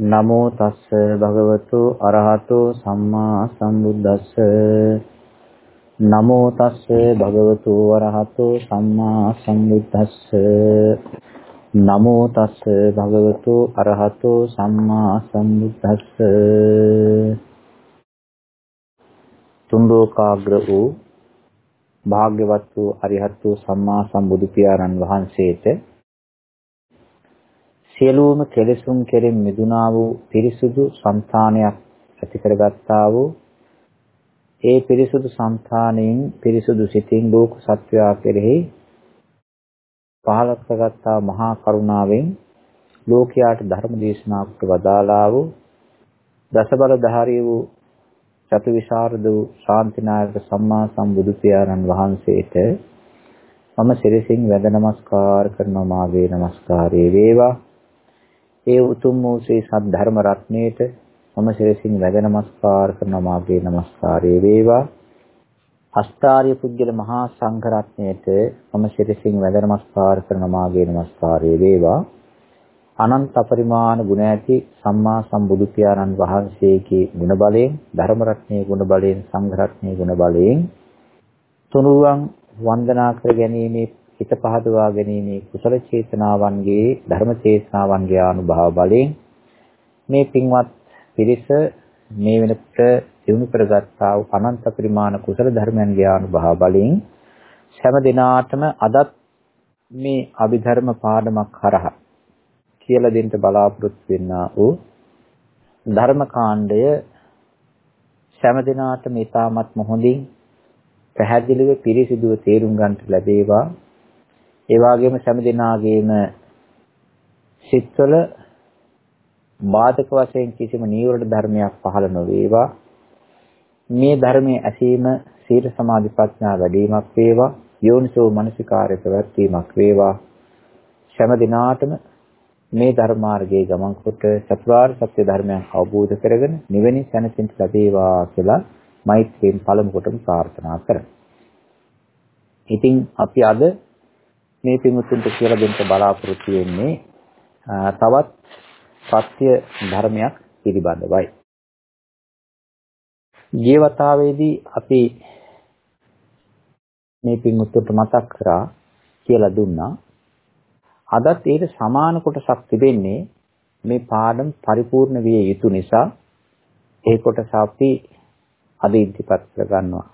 නමෝ තස්ස භගවතු අරහතෝ සම්මා සම්බුද්දස්ස. නමෝ තස්ස භගවතු අරහතෝ සම්මා සම්බුද්දස්ස. නමෝ තස්ස භගවතු අරහතෝ සම්මා සම්බුද්දස්ස. තුන් ලෝකාග්‍ර වූ භාග්‍යවත් වූ අරිහත් වූ සම්මා සම්බුදු පියාණන් වහන්සේට සියලුම කෙලෙසුන් කෙරෙන් මිදුණා වූ පිරිසුදු సంతානයක් ඇති කරගත්තා වූ ඒ පිරිසුදු సంతාණයෙන් පිරිසුදු සිතින් ලෝක සත්වයා කෙරෙහි පහළ කරගත්තා මහා කරුණාවෙන් ලෝකයාට ධර්ම දේශනාකට වදාලා වූ දසබල ධාරී වූ චතුවිශාරද වූ ශාන්තිනායක සම්මා සම්බුදු පියාණන් වහන්සේට මම සිරසින් වැඳ නමස්කාර කරනවා මාගේ නමස්කාරය වේවා. ඒ උතුම් වූ ශ්‍රී සද්ධර්ම රත්නයේට මම සිරසින් වැඳ නමස්කාර කරන මාගේ නමස්කාරය වේවා. අෂ්ටාර්ය පුද්ගල මහා සංඝ රත්නයේට මම සිරසින් වැඳ නමස්කාර කරන මාගේ නමස්කාරය වේවා. අනන්ත පරිමාණ ගුණ ඇති සම්මා සම්බුදු පියාණන් වහන්සේගේ ගුණ බලයෙන් ධර්ම රත්නයේ ගුණ බලයෙන් සංඝ රත්නයේ ගුණ බලයෙන් තුනුරුවන් වන්දනා කර ගැනීමේ හිත පහදවා ගැනීමේ කුසල චේතනාවන්ගේ ධර්ම චේතනාවන්ගේ අනුභව බලයෙන් මේ පින්වත් පිරිස මේ වෙනකොට දිනු කරගත්තා වූ අනන්ත පරිමාණ කුසල ධර්මයන්ගේ අනුභව බලයෙන් හැම දිනාටම අදත් මේ අභිධර්ම පාඩමක් හරහා කියලා දෙන්න බලාපොරොත්තු වෙන්නා වූ ධර්ම කාණ්ඩය හැම දිනාටම ඊටමත් හොඳින් පැහැදිලිව පිරිසිදුව තේරුම් ගන්නට ලැබේවා. ඒ වගේම සෑම දිනාගේම සිත්වල බාධක වශයෙන් කිසිම නීවරණ ධර්මයක් පහළ නොවේවා. මේ ධර්මයේ ඇසීම සීල සමාධි ප්‍රඥා වැඩිවීමක් වේවා. යෝනිසෝ මනසිකාර්ය ප්‍රවැත්වීමක් වේවා. සෑම දිනාටම මේ ධර්මාර්ගයේ ගමන් කොට චතුරාර්ය සත්‍ය ධර්මයන් අවබෝධ කරගෙන නිවෙන සැනසෙන්න ලැබේවා කියලා මෛත්‍රියෙන් පළමු කොටම ප්‍රාර්ථනා කරමු. ඉතින් අපි අද මේ පිමුතුන්ට කියලා දෙන්න බලාපොරොත්තු වෙන්නේ තවත් සත්‍ය ධර්මයක් පිළිබඳවයි. ජීවතාවේදී අපි මේ පිමුතුන්ට මතක් කරා කියලා දුන්නා. අදත් ඒක සමාන කොටසක් තිබෙන්නේ මේ පාඩම් පරිපූර්ණ විය යුතු නිසා ඒ කොටස අපි අද ඉදිරිපත් කර ගන්නවා.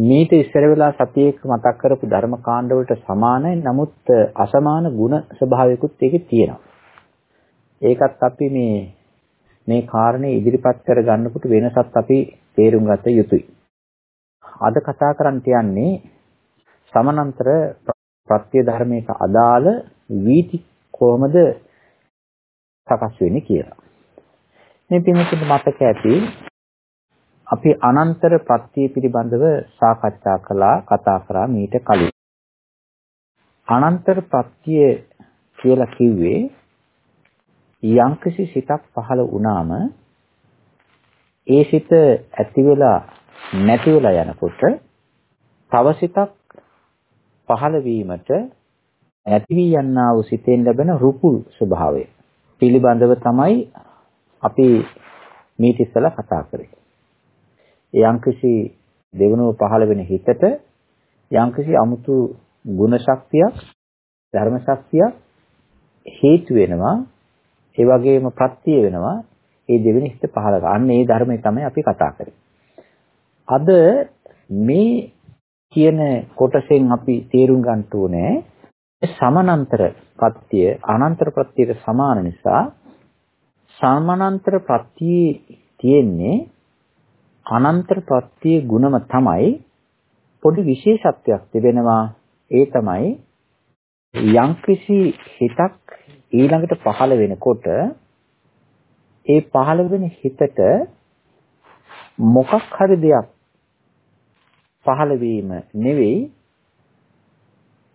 මීට ඉස්සර වෙලා සතියේක මතක් කරපු ධර්ම කාණ්ඩ වලට සමානයි නමුත් අසමාන ಗುಣ ස්වභාවිකුත් ඒකේ තියෙනවා. ඒකත් අපි මේ මේ කාරණේ ඉදිරිපත් කර ගන්නකොට වෙනසත් අපි තේරුම් ගත යුතුයි. අද කතා කරන්න තියන්නේ සමානතර ප්‍රත්‍ය ධර්මයක අදාළ වීති කොහොමද සකස් වෙන්නේ කියලා. මේ පින්විතට මතක ඇති අපි අනන්තර ප්‍රත්‍ය පිළිබඳව සාකච්ඡා කළා කතා කරා මීට කලින්. අනන්තර ප්‍රත්‍ය කියලා කිව්වේ යම්කිසි සිතක් පහළ වුණාම ඒ සිත ඇති වෙලා නැති වෙලා යනකොට තව සිතක් පහළ වීමට ඇති වී යන්නා වූ සිතෙන් ලැබෙන රුකුල් ස්වභාවය පිළිබඳව තමයි අපි මීට ඉස්සලා කතා කරේ. ඒ යම්කිසි දෙවනුව පහළ වෙන හිතට යම්කිසි 아무තු ගුණ ශක්තියක් ධර්ම ශක්තියක් හේතු වෙනවා. ඒ වගේම ප්‍රත්‍ය වෙනවා. ඒ දෙවෙනි හිත පහළ ගන්න ඒ ධර්මය තමයි අපි කතා කරන්නේ. අද මේ කියන කොටසෙන් අපි තේරුම් ගන්න ඕනේ සමානන්තර ප්‍රත්‍ය අනන්තර ප්‍රත්‍යයට සමාන නිසා සමානන්තර ප්‍රත්‍ය තියෙන්නේ අනන්තර ප්‍රත්‍ය ගුණම තමයි පොඩි විශේෂත්වයක් තිබෙනවා ඒ තමයි යම්කිසි හිතක් ඊළඟට පහළ වෙනකොට ඒ පහළ වෙන හිතට මොකක් හරි දෙයක් පහළ වීම නෙවෙයි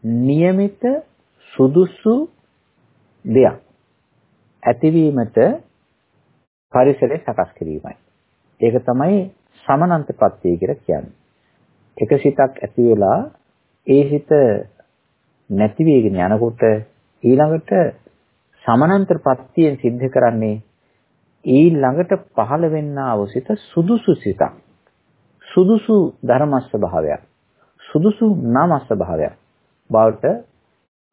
નિયમિત සුදුසු දෙයක් ඇතිවීමට පරිසරය සකස් කිරීමයි. ඒක තමයි සමනන්ත ප්‍රත්‍යය කියලා කියන්නේ. එක සිතක් ඇති වෙලා ඒ සිත නැති වෙගෙන යනකොට ඊළඟට සමානන්තර ප්‍රත්‍යයෙන් සිද්ධ කරන්නේ ඊළඟට පහළ වෙන්නා වූ සිත සුදුසු සිතක්. සුදුසු ධර්මස්ස භාවයක්. සුදුසු නාමස්ස භාවයක් බවට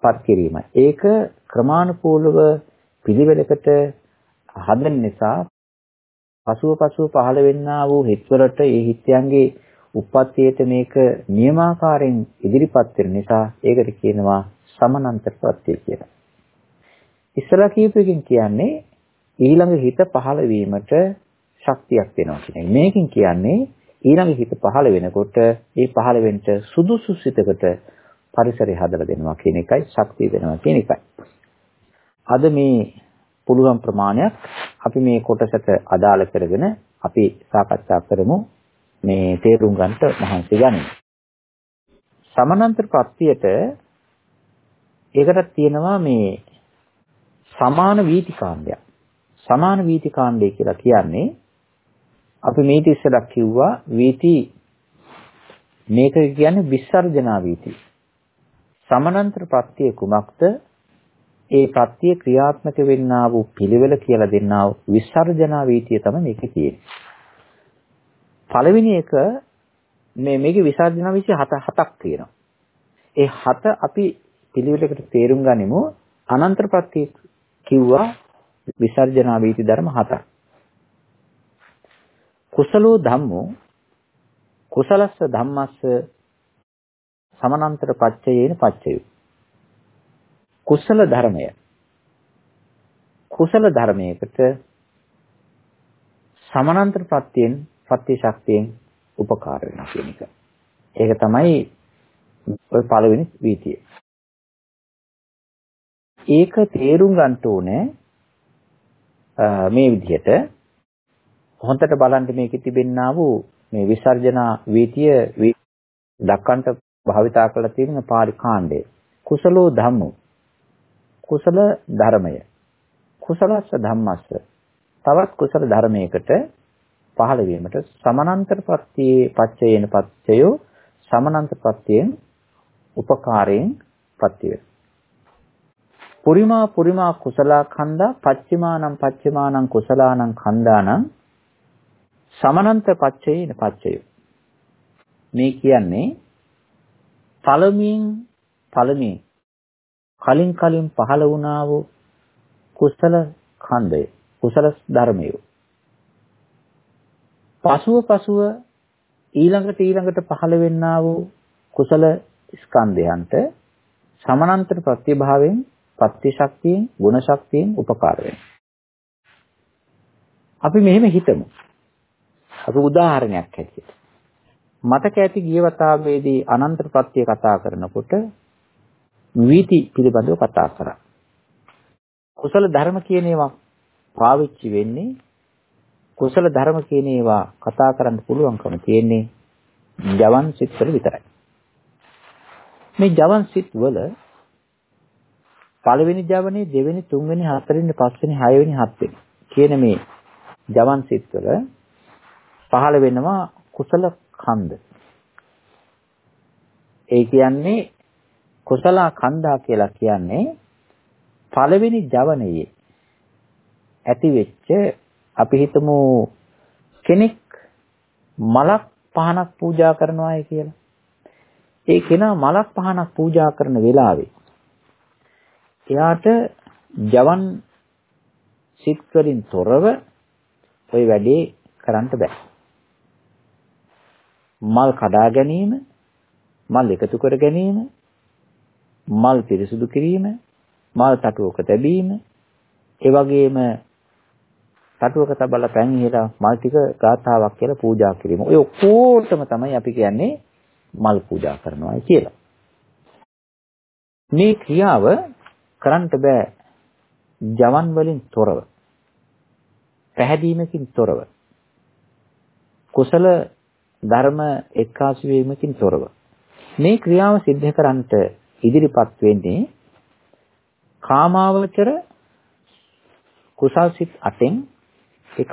පත් කිරීමයි. ඒක ක්‍රමානුකූලව පිළිවෙලකට හදන නිසා පසුව පසුව පහළ වෙන්නා වූ හිත්වලට ඒ හිත්යන්ගේ උප්පත්තියට මේක නියමාකාරයෙන් ඉදිරිපත් වෙන නිසා ඒකට කියනවා සමනන්තර ප්‍රත්‍ය කියලා. ඉස්සලා කියපුවකින් කියන්නේ ඊළඟ හිත පහළ වීමට ශක්තියක් වෙනවා කියන එක. මේකෙන් කියන්නේ ඊළඟ හිත පහළ වෙනකොට ඒ පහළ වෙන්න සුදුසු සිතකට පරිසරය හදලා දෙනවා කියන එකයි ශක්තිය දෙනවා කියන එකයි. අද මේ පුළුවන් ප්‍රමාණයක් අපි මේ කොටසට අදාළ කරගෙන අපි සාකච්ඡා කරමු මේ තේරුම් ගන්නට මහන්සි ගනිමු. සමානන්තර ප්‍රත්‍යයට ඒකට තියෙනවා මේ සමාන වීතිකාණ්ඩයක්. සමාන වීතිකාණ්ඩය කියලා කියන්නේ අපි මේක ඉස්සරක් කිව්වා වීති මේක කියන්නේ විසර්ජනා වීති. සමානන්තර ප්‍රත්‍ය කුමක්ද? ඒ ප්‍රත්‍ය ක්‍රියාත්මක වෙන්නා වූ පිළිවෙල කියලා දෙන්නා වූ විසර්ජනා වීතිය තමයි මේකේ තියෙන්නේ. පළවෙනි එක මේ මේකේ විසර්ජනා වීතිය හත හතක් තියෙනවා. ඒ හත අපි පිළිවෙලකට තේරුම් ගනිමු. අනන්තර ප්‍රත්‍ය කිව්වා විසර්ජනා වීති ධර්ම හතක්. කුසලෝ ධම්මෝ කුසලස්ස ධම්මස්ස සමනන්තර පච්චයේන පච්චයු කුසල ධර්මය කුසල ධර්මයකට සමනන්තර ප්‍රත්‍යයෙන් ප්‍රත්‍ය ශක්තියෙන් උපකාර වෙනවා කියන එක. ඒක තමයි ඔය පළවෙනි වීතිය. ඒක තේරුම් ගන්න ඕනේ මේ විදිහට හොඳට බලන්න මේකේ තිබෙන්නා වූ මේ විසර්ජනා වීතිය දක්වන්නට භාවිතා කරලා තියෙන පාරි කාණ්ඩය. කුසලෝ ධම්මෝ කුසල ධර්මය. කුසලස්ස ධම්මස්ස. තවත් කුසල ධර්මයකට පහළ වීමට සමනන්තර ප්‍රත්‍යේ පච්චයේන පච්චයෝ සමනන්තර ප්‍රත්‍යයෙන් උපකාරයෙන් ප්‍රත්‍ය වේ. පුරිමා පුරිමා කුසලා කන්දා පච්චිමානම් පච්චිමානම් කුසලානම් කන්දානම් සමනන්ත පච්චයේන පච්චය. මේ කියන්නේ පළමුවෙන් පළමුවෙන් කලින් කලින් පහළ වුණා වූ කුසල ඛණ්ඩය කුසල ධර්මය පසුව පසුව ඊළඟට ඊළඟට පහළ වෙන්නා වූ කුසල ස්කන්ධයන්ට සමානන්තර ප්‍රතිභාවයෙන් පත්‍ය ශක්තියෙන් ගුණ ශක්තියෙන් උපකාර වෙනවා. අපි මෙහෙම හිතමු. අපි උදාහරණයක් හැටියට. මතක ඇති ගිය වතාවේදී අනන්ත ප්‍රත්‍ය කතා කරනකොට වීති පිළිබඳව කතා කරා. කුසල ධර්ම කියන ඒවා පාවිච්චි වෙන්නේ කුසල ධර්ම කියන ඒවා කතා කරන්න පුළුවන්කම තියෙන්නේ ජවන් සිත් වල විතරයි. මේ ජවන් සිත් වල පළවෙනි ජවනේ දෙවෙනි තුන්වෙනි හතරවෙනි පස්වෙනි හයවෙනි හත්වෙනි කියන මේ ජවන් සිත් වල පහළ වෙනවා කුසල කන්ද. ඒ කියන්නේ කුසල කන්දා කියලා කියන්නේ පළවෙනි ජවනයේ ඇති වෙච්ච අපි හිතමු කෙනෙක් මලක් පහනක් පූජා කරනවායි කියලා. ඒ කෙනා මලක් පහනක් පූජා කරන වෙලාවේ එයාට ජවන් සිත් වලින් තොරව ওই වැඩේ කරන්න බෑ. මල් කඩා ගැනීම, මල් එකතු කර ගැනීම, මල් පිරිසුදු කිරීම, මල් තටුවක තැබීම, ඒ වගේම තටුවක තබලා පැන් ඉහලා මල් ටික ගාථාවක් කියලා පූජා කිරීම. ඔය ඔක්කොටම තමයි අපි කියන්නේ මල් පූජා කරනවායි කියලා. මේ ක්‍රියාව කරන්න බෑ ජවන් වලින් තොරව. පැහැදීමකින් තොරව. කුසල ධර්ම එක්කාසු වීමකින් තොරව. මේ ක්‍රියාව සිද්ධ කරන්නට ඉදිරිපත් වෙන්නේ කාමාවචර කුසල් සිත් 8න් එකක්.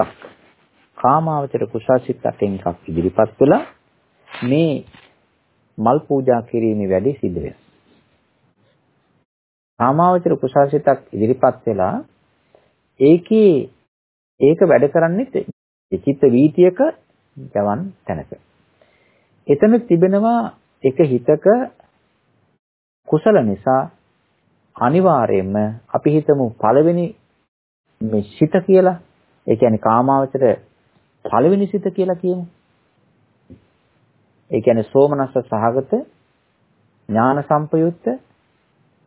කාමාවචර කුසල් සිත් 8න් එකක් ඉදිරිපත් වෙලා මේ මල් පූජා කිරීමේ වැඩි සිද්ධ වෙනවා. කාමාවචර කුසල්සිතක් ඉදිරිපත් වෙලා ඒකේ ඒක වැඩ කරන්නේ චිත්ත වීතියක ජවන් තැනක. එතන තිබෙනවා එක හිතක කුසල නිසා අනිවාර්යයෙන්ම අපි හිතමු පළවෙනි මේ සිත කියලා. ඒ කියන්නේ කාමාවචර පළවෙනි සිත කියලා කියමු. ඒ කියන්නේ සෝමනස්ස සහගත ඥාන සම්පයුක්ත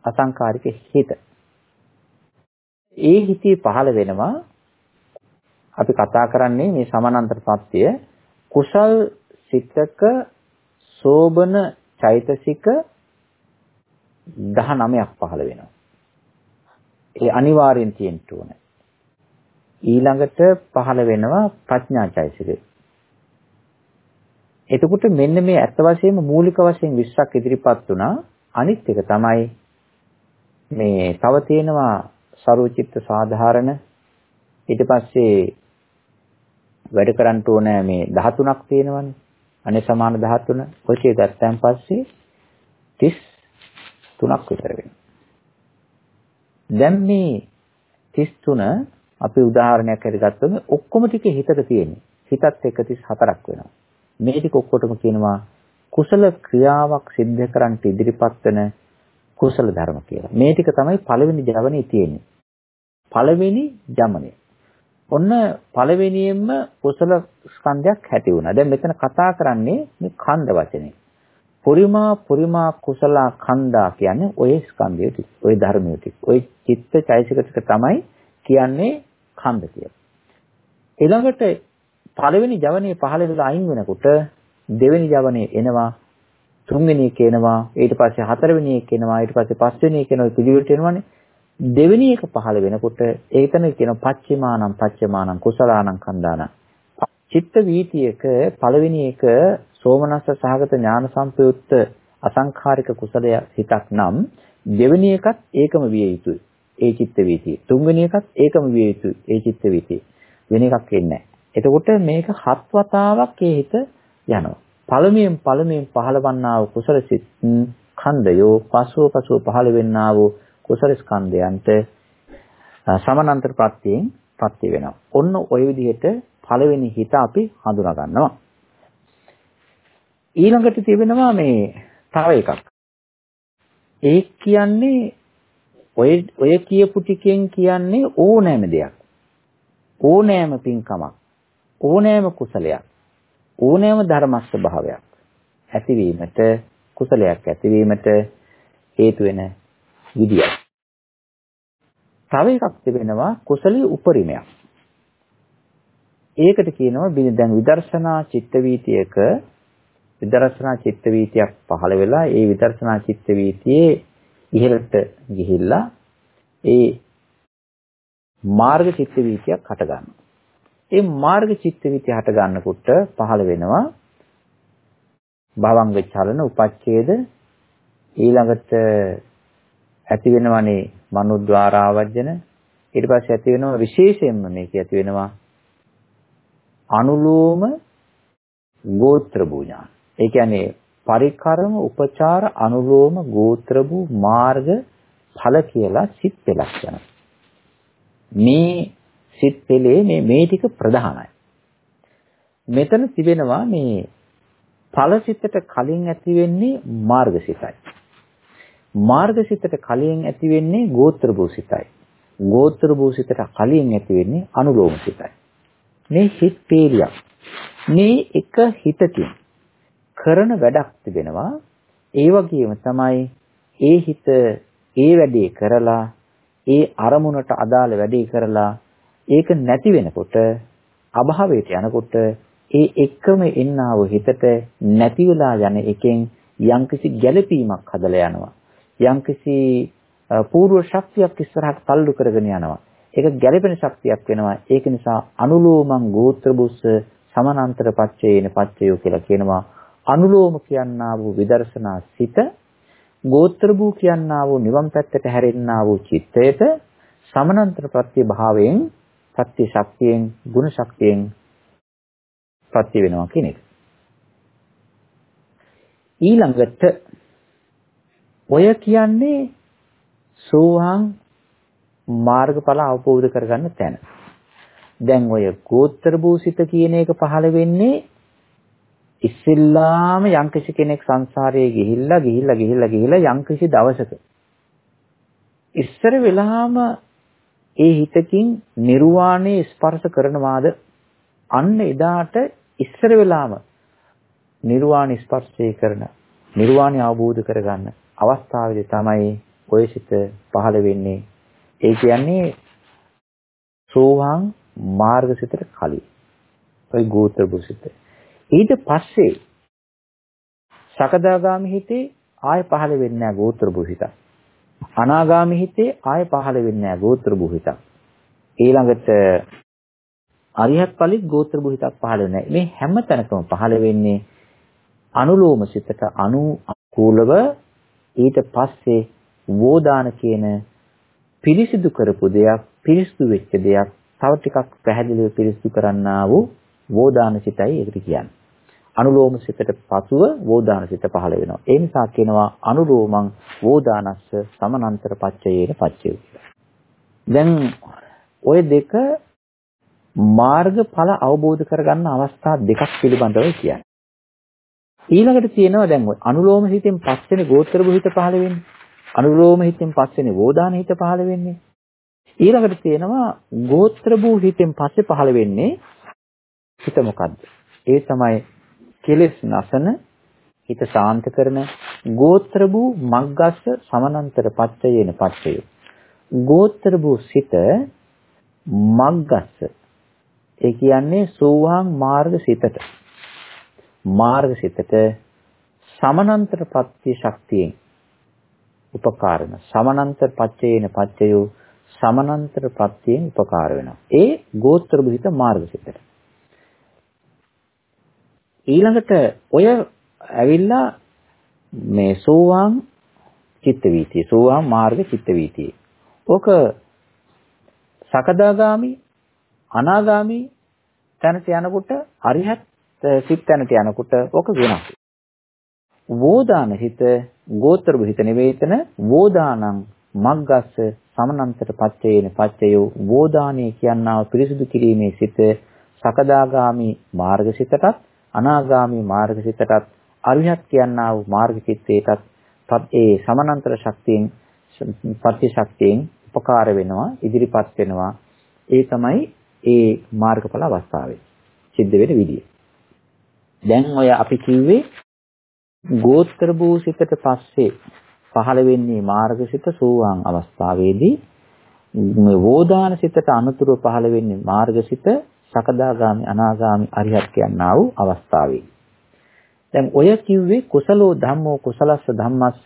අසංකාරික හිත. ඒ හිතේ පහළ වෙනවා අපි කතා කරන්නේ මේ සමානන්තර සත්‍ය කුසල් සිතක සෝබන චෛතසික 19ක් පහළ වෙනවා. ඒ අනිවාර්යෙන් තියෙන්න ඕනේ. ඊළඟට පහළ වෙනවා ප්‍රඥා චෛතසිකය. එතකොට මෙන්න මේ ඇත්ත වශයෙන්ම මූලික වශයෙන් 20ක් ඉදිරිපත් වුණා. අනිත් එක තමයි මේ තව තියෙනවා සරුවචිත්ත සාධාරණ ඊට පස්සේ වැඩ කරන්න ඕනේ මේ 13ක් තියෙනවනේ. අනේ සමාන 13 ඔකේ ගත්තන් පස්සේ 33ක් විතර වෙනවා. දැන් මේ 33 අපි උදාහරණයක් හරි ගත්තොත් ඔක්කොම ටික හිතට තියෙන්නේ. හිතත් එක්ක 34ක් වෙනවා. මේ ටික ඔක්කොටම කියනවා කුසල ක්‍රියාවක් සිද්ධ කරන්න ඉදිරිපත් වෙන කුසල ධර්ම කියලා. මේ ටික තමයි පළවෙනි ජවනේ තියෙන්නේ. පළවෙනි ජමනය. ඔන්න පළවෙනියෙන්ම කුසල ස්කන්ධයක් ඇති වුණා. දැන් මෙතන කතා කරන්නේ මේ කන්ද වචනේ. පුරිමා පුරිමා කුසල කන්දා කියන්නේ ඔය ස්කන්ධය ටික. ඔය ධර්මය ටික. ඔය චිත්ත චෛසික ටික තමයි කියන්නේ කන්ද කියලා. ඊළඟට පළවෙනි ජවනයේ පහළ වෙලා අයින් වෙනකොට දෙවෙනි ජවනයේ එනවා තුන්වෙනි එක එනවා ඊට පස්සේ හතරවෙනි එක එනවා ඊට පස්සේ පස්වෙනි එක එනවා පිළිවෙලට එනවනේ දෙවෙනි එක පහළ වෙනකොට ඒකන කියන පච්චිමානම් පච්චමානම් කුසලානම් කන්දානම් චිත්ත වීතියක පළවෙනි එක සෝමනස්ස සහගත ඥාන සම්පයුක්ත අසංඛාරික කුසලය හිතක් නම් දෙවෙනි එකත් ඒකම විය යුතුයි. ඒ චිත්ත වීතිය. තුන්වෙනි එකත් ඒකම විය යුතුයි. ඒ චිත්ත වීතිය. වෙන එකක් වෙන්නේ එතකොට මේක හත් වතාවක් ඒ හිත යනවා. පළමුවෙන් පළමුවෙන් පහළවන්නා වූ කුසල සිත් ඛණ්ඩයෝ පසුව පසුව පහළ වෙන්නා වූ කුසල ස්කන්ධයන්ට සමානන්තර ප්‍රත්‍යයෙන් ප්‍රත්‍ය වෙනවා. ඔන්න ওই විදිහට පළවෙනි හිත අපි හඳුනා ගන්නවා. ඊළඟට තිබෙනවා මේ තව එකක්. ඒ කියන්නේ ඔය ඔය කියපු ටිකෙන් කියන්නේ ඕනෑම දෙයක්. ඕනෑම පින්කමක්. ඕනෑම කුසලයක්. ඕනෑම ධර්ම ස්වභාවයක් ඇතිවීමට කුසලයක් ඇතිවීමට හේතු වෙන විදියක්. තව එකක් තිබෙනවා කුසලයේ උපරිමයක්. ඒකට කියනවා දැන් විදර්ශනා චිත්ත වීතියක විදර්ශනා චිත්ත වීතියක් පහළ වෙලා ඒ විදර්ශනා චිත්ත වීතියේ ඉහළට ගිහිල්ලා ඒ මාර්ග චිත්ත වීතියක් හට ගන්නවා. ඒ මාර්ග චිත්ත වීතිය හට ගන්නකොට පහළ වෙනවා භවංග චලන උපච්ඡේද ඊළඟට ඇති වෙනවනේ මනුද්වාරාවර්ජන ඊට පස්සේ ඇති වෙනවා විශේෂයෙන්ම මේක ඇති වෙනවා අනුලෝම ගෝත්‍ර භූඥාන. ඒ කියන්නේ පරිකරම උපචාර අනුලෝම ගෝත්‍ර භූ මාර්ග ඵල කියලා සිත් පෙළක් යනවා. මේ සිත් පෙළේ මේ මේ ටික ප්‍රධානයි. මෙතන තිබෙනවා මේ ඵලසිතට කලින් ඇති වෙන්නේ මාර්ගසිතයි. මාර්ගසිතට කලින් ඇති වෙන්නේ ගෝත්‍ර භූසිතයි. ගෝත්‍ර භූසිතට කලින් ඇති වෙන්නේ අනුලෝම සිතයි. මේ හිත් පේලියක්. මේ එක හිතකින් කරන වැඩක් තිබෙනවා. ඒ වගේම තමයි ඒ හිත ඒ වැඩේ කරලා ඒ අරමුණට අදාළ වැඩේ කරලා ඒක නැති වෙනකොට අභාවයට යනකොට ඒ එක්කම එන්නා වූ හිතට නැති වෙලා යන එකෙන් යම්කිසි ගැළපීමක් හදලා යනවා. යම්කිසි පූර්ව ශක්තියක් ඉස්සරහට තල්ලු කරගෙන යනවා. ඒක ගැළපෙන ශක්තියක් වෙනවා. ඒක නිසා අනුලෝමං ගෝත්‍ර බුස්ස සමානන්තර පච්චේන පච්චයෝ කියලා කියනවා. අනුලෝම කියන්නා වූ විදර්ශනා සිත ගෝත්‍ර භූ කියන්නා වූ නිවන් පැත්තට හැරෙන්නා වූ චිත්තයට සමානන්තර ප්‍රත්‍ය භාවයෙන් සත්‍ය ශක්තියෙන් ගුණ ශක්තියෙන් ප්‍රත්‍ය වෙනවා කියන එක. ඊළඟට ඔය කියන්නේ සෝවාන් මාර්ගඵල අවබෝධ කරගන්න තැන. දැන් ඔය ගෝත්‍ර භූසිත කියන එක පහළ වෙන්නේ ඉස්සෙල්ලාම යම්කිසි කෙනෙක් සංසාරයේ ගිහිල්ලා ගිහිල්ලා ගිහිල්ලා ගිහිල්ලා යම්කිසි දවසක ඉස්සර වෙලාම ඒ හිතකින් නිර්වාණය ස්පර්ශ කරනවාද? අන්න එදාට ඉස්සර වෙලාම නිර්වාණ ස්පර්ශය කරන නිර්වාණය අවබෝධ කරගන්න අවස්ථාවේදී තමයි ඔය සිත පහළ වෙන්නේ. ඒ කියන්නේ සෝවාන් මාර්ගසිතට කලින්. ඔය ගෝත්‍ර බුසිත ඊට පස්සේ සකදාගාමි හිතේ ආය පහළ වෙන්නේ නැහැ ගෝත්‍ර බුසිත අනාගාමි හිතේ ආය පහළ වෙන්නේ නැහැ ගෝත්‍ර බුහිතක් ඊළඟට අරිහත් ඵලිත් ගෝත්‍ර බුහිතක් පහළ වෙන්නේ මේ හැම තැනකම පහළ වෙන්නේ අනුලෝම සිතට අනුකූලව ඊට පස්සේ වෝදාන කියන පිරිසිදු කරපු දෙයක් පිරිසිදු වෙච්ච දෙයක් තව ටිකක් පැහැදිලිව පිරිසිදු කරන්නා වූ වෝදාන සිතයි ඒකට කියන්නේ. අනුලෝම සිතට පසුව වෝදාන සිත පහළ වෙනවා. ඒ නිසා කියනවා අනුලෝමං වෝදානස්ස සමනන්තර පච්චයේන පච්චය දැන් ওই දෙක මාර්ගඵල අවබෝධ කරගන්න අවස්ථා දෙකක් පිළිබඳව කියන්නේ. ඊළඟට තියෙනවා දැන් ඔය අනුලෝම හිතෙන් පස්සේනේ ගෝත්‍ර බුහිත පහළ වෙන්නේ. අනුලෝම හිතෙන් පස්සේනේ වෝදාන හිත පහළ වෙන්නේ. ඊළඟට තියෙනවා ගෝත්‍ර බුහිතෙන් පස්සේ පහළ වෙන්නේ හිත මොකද්ද? ඒ තමයි කෙලෙස් නසන හිත සාන්ත කරන ගෝත්‍ර වූ මග්ගස්ස සමනන්තර පච්චයේන පච්චය. ගෝත්‍ර වූ සිත මග්ගස්ස. ඒ කියන්නේ සෝවාන් මාර්ග සිතට. මාර්ග සිතට සමනන්තර පත්‍ය ශක්තියෙන් උපකාරන සමනන්තර පච්චේන පච්චයෝ සමනන්තර පත්‍යයෙන් උපකාර වෙනවා. ඒ ගෝත්‍ර බුහිත මාර්ග සිතට. ඊළඟට ඔය ඇවිල්ලා මේ සෝවාන් චිත්ත වීතිය සෝවාන් මාර්ග චිත්ත වීතිය ඕක සකදාගාමි අනාගාමි තැනට යනකොට අරිහත් සිත් තැනට යනකොට ඕක වෙනස්. වෝදාන හිත ගෝත්‍ර හිත නෙවෙයිතන වෝදානං මග්ගස්ස සමනන්තර පච්චයේන පච්චයෝ වෝදානයේ කියනවා පිරිසුදු කිරීමේ සිත සකදාගාමි මාර්ගසිතටත් අනාගාමි මාර්ගසිතටත් අරිහත් කියනා වූ මාර්ගචිත්තේටත් ඒ සමනන්තර ශක්තියෙන් පත්‍ය ශක්තියෙන් උපකාර වෙනවා ඉදිරිපත් වෙනවා ඒ තමයි ඒ මාර්ගඵල අවස්ථාවේ සිද්ධ වෙන විදිය. දැන් ඔය අපි කිව්වේ ගෝත්‍ර භූසිතට පස්සේ පහළ වෙන්නේ මාර්ගසිත සෝවාන් අවස්ථාවේදී මේ වෝදාන සිතට අනුතුරු පහළ වෙන්නේ මාර්ගසිත සකදාගාමි අනාගාමි අරිහත් කියනා වූ අවස්ථාවේ. දැන් ඔය කිව්වේ කුසලෝ ධම්මෝ කුසලස්ස ධම්මස්ස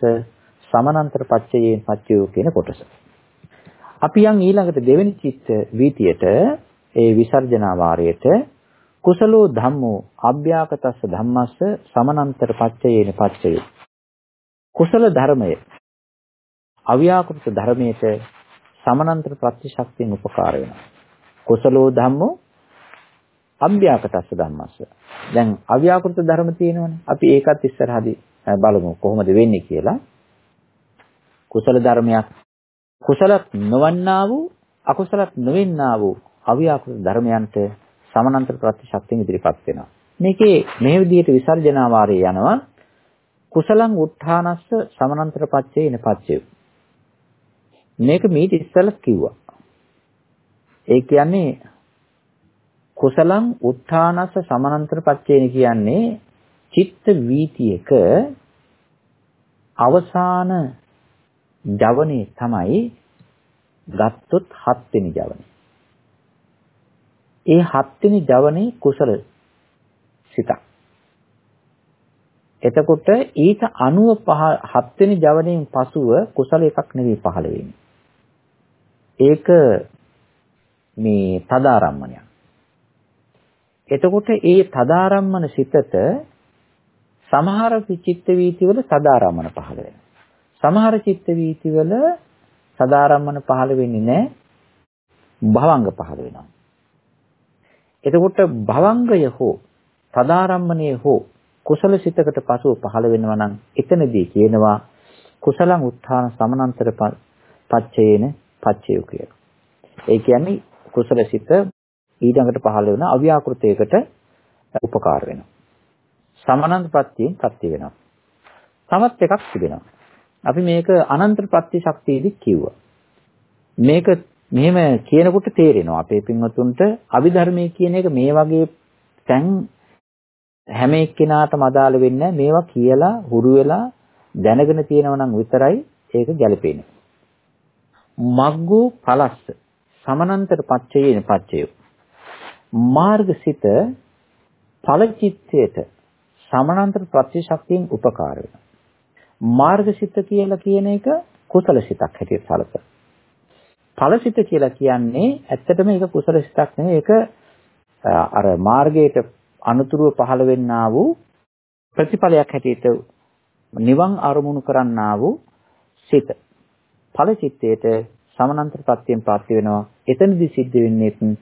සමනන්තර පච්චයේ පච්චයෝ කියන කොටස. අපි යන් ඊළඟට දෙවෙනි චිත්ත වීතියට ඒ විසර්ජනා වාරයට කුසලෝ ධම්මෝ අභ්‍යාකතස්ස ධම්මස්ස සමනන්තර පච්චයේන පච්චය. කුසල ධර්මය අව්‍යාකෘත ධර්මයට සමනන්තර ප්‍රතිශක්තියෙන් උපකාර වෙනවා. කුසලෝ ධම්මෝ අභ්‍යාකතස්ස ධම්මස්ස. දැන් අව්‍යාකෘත ධර්ම තියෙනවනේ. අපි ඒකත් ඉස්සරහදී බලමු කොහොමද වෙන්නේ කියලා. කුසල ධර්මයක් කුසලත් නොවන්නා වූ අකුසලත් නොවෙන්නා වූ අව්‍යාකෘත ධර්මයන්ට සමානන්තර ප්‍රතිශක්තියෙන් ඉදිරිපත් වෙනවා. මේකේ මේ විදිහට විසර්ජනා වාරයේ යනවා කුසලං උත්ථානස්ස සමානන්තර පච්චේන පච්චය. මේක මීට ඉස්සෙල්ලා කිව්වා. ඒ කියන්නේ කුසලං උත්ථානස්ස සමානන්තර පච්චේන කියන්නේ චිත්ත වීතියක අවසාන ජවනේ තමයි ගත්තොත් හත්වෙනි ජවනේ. ඒ හත්වෙනි ජවනේ කුසල සිතක්. එතකොට ඊට 95 හත්වෙනි ජවණයෙන් පසුව කුසල එකක් නෙවෙයි පහළ වෙන්නේ. ඒක මේ තදාරම්මණයක්. එතකොට ඒ තදාරම්මන සිතට සමහර චිත්ත වීතිවල තදාරම්මන පහළ වෙනවා. සමහර චිත්ත වීතිවල තදාරම්මන පහළ වෙන්නේ නැහැ. භවංග පහළ වෙනවා. එතකොට භවංගය හෝ තදාරම්මණය හෝ කුසල සිතකට පසුව පහළ වෙනවා නම් එතනදී කියනවා කුසලං උත්ථාන සමනන්තර පච්චේන පච්චය කියලා. ඒ කියන්නේ කුසල සිත ඊළඟට පහළ වෙන අව්‍යාකෘතයකට උපකාර වෙනවා. සමානන්ත ප්‍රත්‍යයෙන් ප්‍රත්‍ය වෙනවා. තවත් එකක් තිබෙනවා. අපි මේක අනන්ත ප්‍රත්‍ය ශක්තියදි කිව්වා. මේක මෙහෙම කියනකොට තේරෙනවා අපේ පින්වතුන්ට අභිධර්මයේ කියන එක මේ වගේ තැන් හැම එක්කිනාටම අදාළ වෙන්නේ මේවා කියලා හුරු වෙලා දැනගෙන තියෙනවා නම් විතරයි ඒක ගැලපෙන්නේ. මග්ගෝ පලස්ස සමනන්තර පච්චයේන පච්චය. මාර්ගසිත ඵලචිත්තයට සමනන්තර ප්‍රතිශක්තියෙන් උපකාර වෙනවා. මාර්ගසිත කියලා කියන එක කුසල සිතක් හැටියට සැලකෙනවා. ඵලසිත කියලා කියන්නේ ඇත්තටම ඒක කුසල සිතක් නෙවෙයි ඒක අර මාර්ගයට අනුතුරුව පහළ වෙන්නා වූ ප්‍රතිඵලයක් හැටියට නිවන් අරමුණු කරන්නා වූ සිත. ඵලචිත්තයට සමනන්තර ප්‍රත්‍යයෙන් ප්‍රාප්ති වෙනවා. එතනදී සිද්ධ වෙන්නේ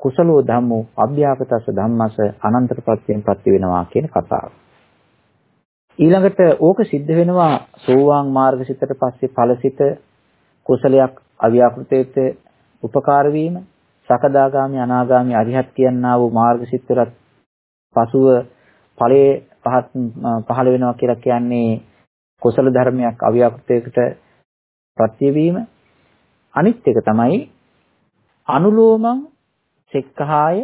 කුසලෝ ධම්මෝ අභ්‍යාපතස ධම්මස අනන්තර ප්‍රත්‍යයෙන් ප්‍රත්‍ය වෙනවා කියන කතාව. ඊළඟට ඕක සිද්ධ වෙනවා සෝවාන් මාර්ගසිතට පස්සේ ඵලසිත කුසලයක් අව්‍යාකෘතයට උපකාර වීම සකදාගාමි අනාගාමි අරිහත් කියනා වූ මාර්ගසිතවලත් පසුව ඵලයේ පහත් පහළ වෙනවා කියලා කියන්නේ කුසල ධර්මයක් අව්‍යාකෘතයකට ප්‍රතිවීම අනිත් එක තමයි අනුලෝමං සෙක්ඛාය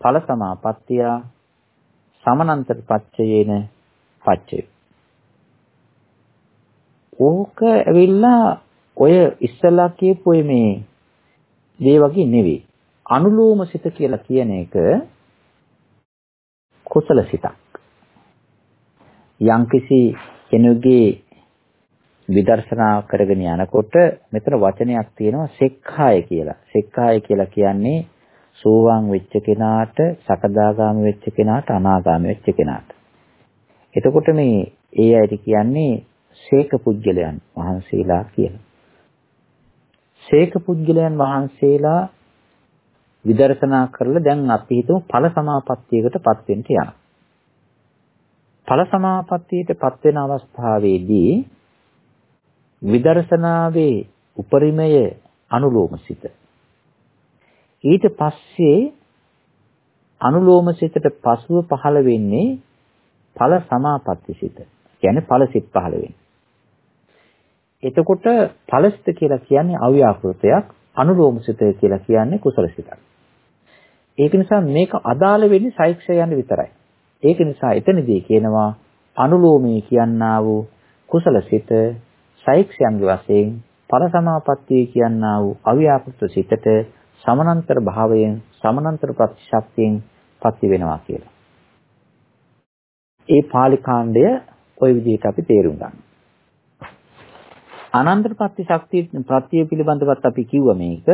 ඵල සමාපත්තිය සමනන්තර පච්චයේන පච්චය ඕක ඇවිල්ලා ඔය ඉස්සලා කියපු මේ දේ වගේ නෙවෙයි. අනුලෝම සිත කියලා කියන එක කුසල සිතක්. යම්කිසි කෙනෙකුගේ විදර්ශනා කරගෙන යනකොට මෙතන වචනයක් තියෙනවා සෙක්ඛාය කියලා. සෙක්ඛාය කියලා කියන්නේ සෝවාන් වෙච්ච කෙනාට, සකදාගාමි වෙච්ච කෙනාට, අනාගාමි වෙච්ච කෙනාට. එතකොට මේ ඒ අයට කියන්නේ ශේක පුජ්‍යලයන් වහන්සේලා කියලා. ශේක පුද්ගලයන් වහන්සේලා විදර්ශනා කරලා දැන් අපි හිතමු ඵල සමාපත්තියකටපත් වෙන්න යනවා. ඵල සමාපත්තියටපත් වෙන අවස්ථාවේදී විදර්ශනාවේ උපරිමය අනුලෝමසිත. ඊට පස්සේ අනුලෝමසිතට පසුව පහළ වෙන්නේ ඵල සමාපත්තිසිත. කියන්නේ ඵලසිත පහළ වෙන්නේ. එතකොට ඵලසිත කියලා කියන්නේ අව්‍යාකෘතයක් අනුලෝමසිත කියලා කියන්නේ කුසලසිතක්. ඒක නිසා මේක අදාළ වෙන්නේ සෛක්ෂයන් විතරයි. ඒක නිසා එතනදී කියනවා අනුලෝමී කියන්නා වූ කුසලසිත සෛක්ෂයන්ගේ වශයෙන් පරසමාපත්තිය කියන්නා වූ අව්‍යාකෘත සිතට සමනන්තර භාවයෙන් සමනන්තර ප්‍රතිශක්තියෙන් පත්ති වෙනවා කියලා. ඒ පාලි කාණ්ඩය ওই විදිහට අපි තේරුම් ගන්නවා. අනන්ත ප්‍රත්‍ය ශක්තිය ප්‍රත්‍ය පිළිබඳවත් අපි කිව්ව මේක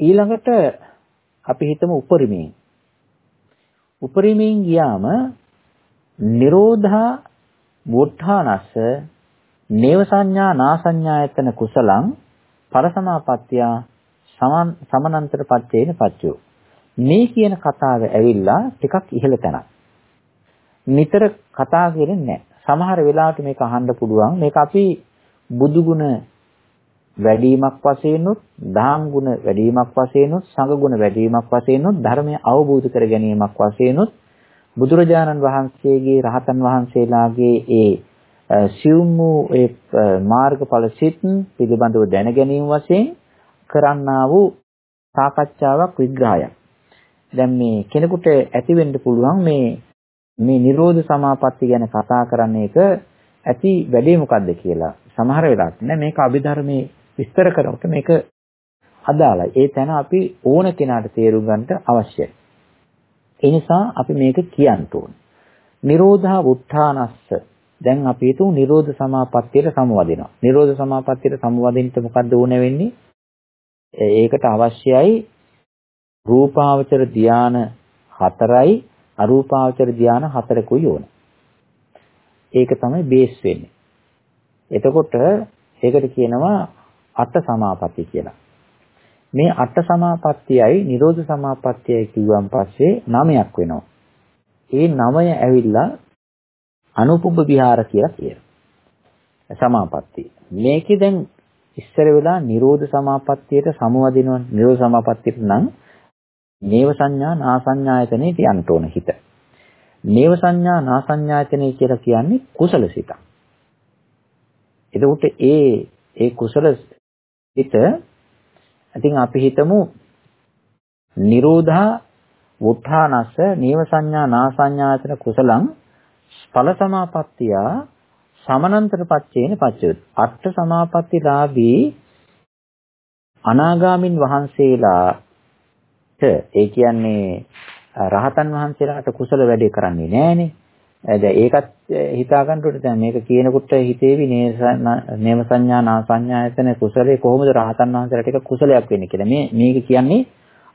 ඊළඟට අපි හිතමු උපරිමයෙන් උපරිමයෙන් ගියාම නිරෝධා වුත්ථානස්ස නේව සංඥා නාසඤ්ඤායතන කුසලං පරසමාපත්තිය සමනන්තර පච්චේන පච්චෝ මේ කියන කතාව ඇවිල්ලා ටිකක් ඉහළ තැනක්. නිතර කතා කරන්නේ නැහැ. සමහර වෙලාවට මේක අහන්න පුළුවන්. මේක අපි බුදු ගුණ වැඩිවීමක් වශයෙන් උත් දහම් ගුණ වැඩිවීමක් වශයෙන් උත් සංඝ ගුණ වැඩිවීමක් වශයෙන් උත් ධර්මය අවබෝධ කර ගැනීමක් වශයෙන් උත් බුදුරජාණන් වහන්සේගේ රහතන් වහන්සේලාගේ ඒ සියුම් වූ ඒ මාර්ගඵල සිත් පිළිබඳව දැන ගැනීම වශයෙන් කරන්නා වූ සාකච්ඡාවක් විග්‍රහයක්. දැන් මේ කෙනෙකුට ඇති වෙන්න පුළුවන් මේ මේ නිරෝධ සමාපatti ගැන කතා කරන එක ඇති වැඩේ මොකද්ද කියලා. සමහර වෙලාවට නෑ මේක අභිධර්මයේ විස්තර කරනකොට මේක අදාළයි. ඒ තැන අපි ඕන කෙනාට තේරුම් ගන්නට අවශ්‍යයි. ඒ නිසා අපි මේක කියන්න ඕනේ. නිරෝධා වුත්ථානස්ස දැන් අපි හිතමු නිරෝධ සමාපත්තියට සමවදිනවා. නිරෝධ සමාපත්තියට සමවදින්න මොකද්ද ඕන වෙන්නේ? ඒකට අවශ්‍යයි රූපාවචර ධාන හතරයි අරූපාවචර ධාන හතරකුයි ඕන. ඒක තමයි බේස් වෙන්නේ. එතකොට ඒකට කියනවා අට සමාපatti කියලා. මේ අට සමාපත්තියයි නිරෝධ සමාපත්තියයි කිව්වන් පස්සේ නවයක් වෙනවා. ඒ නවය ඇවිල්ලා අනුපුබ්බ විහාර කියලා කියනවා. සමාපatti. මේකේ දැන් ඉස්සර වෙලා නිරෝධ සමාපත්තියට සමවදිනවා. නිරෝධ සමාපත්තියට නම් නේව සංඥා නා සංඥායතනෙ තියන්න ඕන හිත. නේව සංඥා නා සංඥායතනෙ කියලා කියන්නේ කුසල සිතක්. එතකොට ඒ ඒ කුසල සිත ඉතින් අපි හිතමු නිරෝධා උත්ථානස්ස නේව සංඥා නා සංඥායතන කුසලං ඵල සමාපත්තිය සමනන්තර පච්චේන පච්චයුත් අට්ඨ සමාපත්තිලාභී අනාගාමින් වහන්සේලාට ඒ කියන්නේ රහතන් වහන්සේලාට කුසල වැඩේ කරන්නේ නැහනේ. දැන් ඒකත් හිතා ගන්න ඕනේ දැන් මේක කියනකොට හිතේවි නේම සංඥා නා සංඥායතන කුසලේ කොහොමද රහතන් වහන්සේලාට ඒක කුසලයක් වෙන්නේ කියලා. මේ මේක කියන්නේ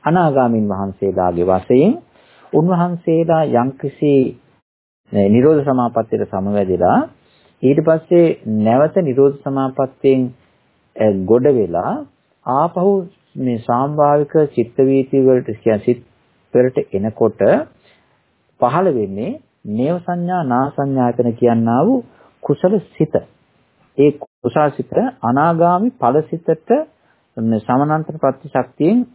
අනාගාමින් වහන්සේලාගේ වශයෙන් උන්වහන්සේලා යම්කිසි නිරෝධ සමාපත්තියට සමවැදිලා ඊට පස්සේ නැවත නිරෝධ සමාපත්තියෙන් ගොඩ වෙලා ආපහු මේ සාම්භාවික චිත්ත වීති වලට කියන සිත් වලට එනකොට පහළ වෙන්නේ නේව සංඥා නා සංඥායතන කියනා වූ කුසල සිත. ඒ කුසල සිත අනාගාමි ඵල සිතට සමානන්තර ප්‍රතිශක්තියෙන්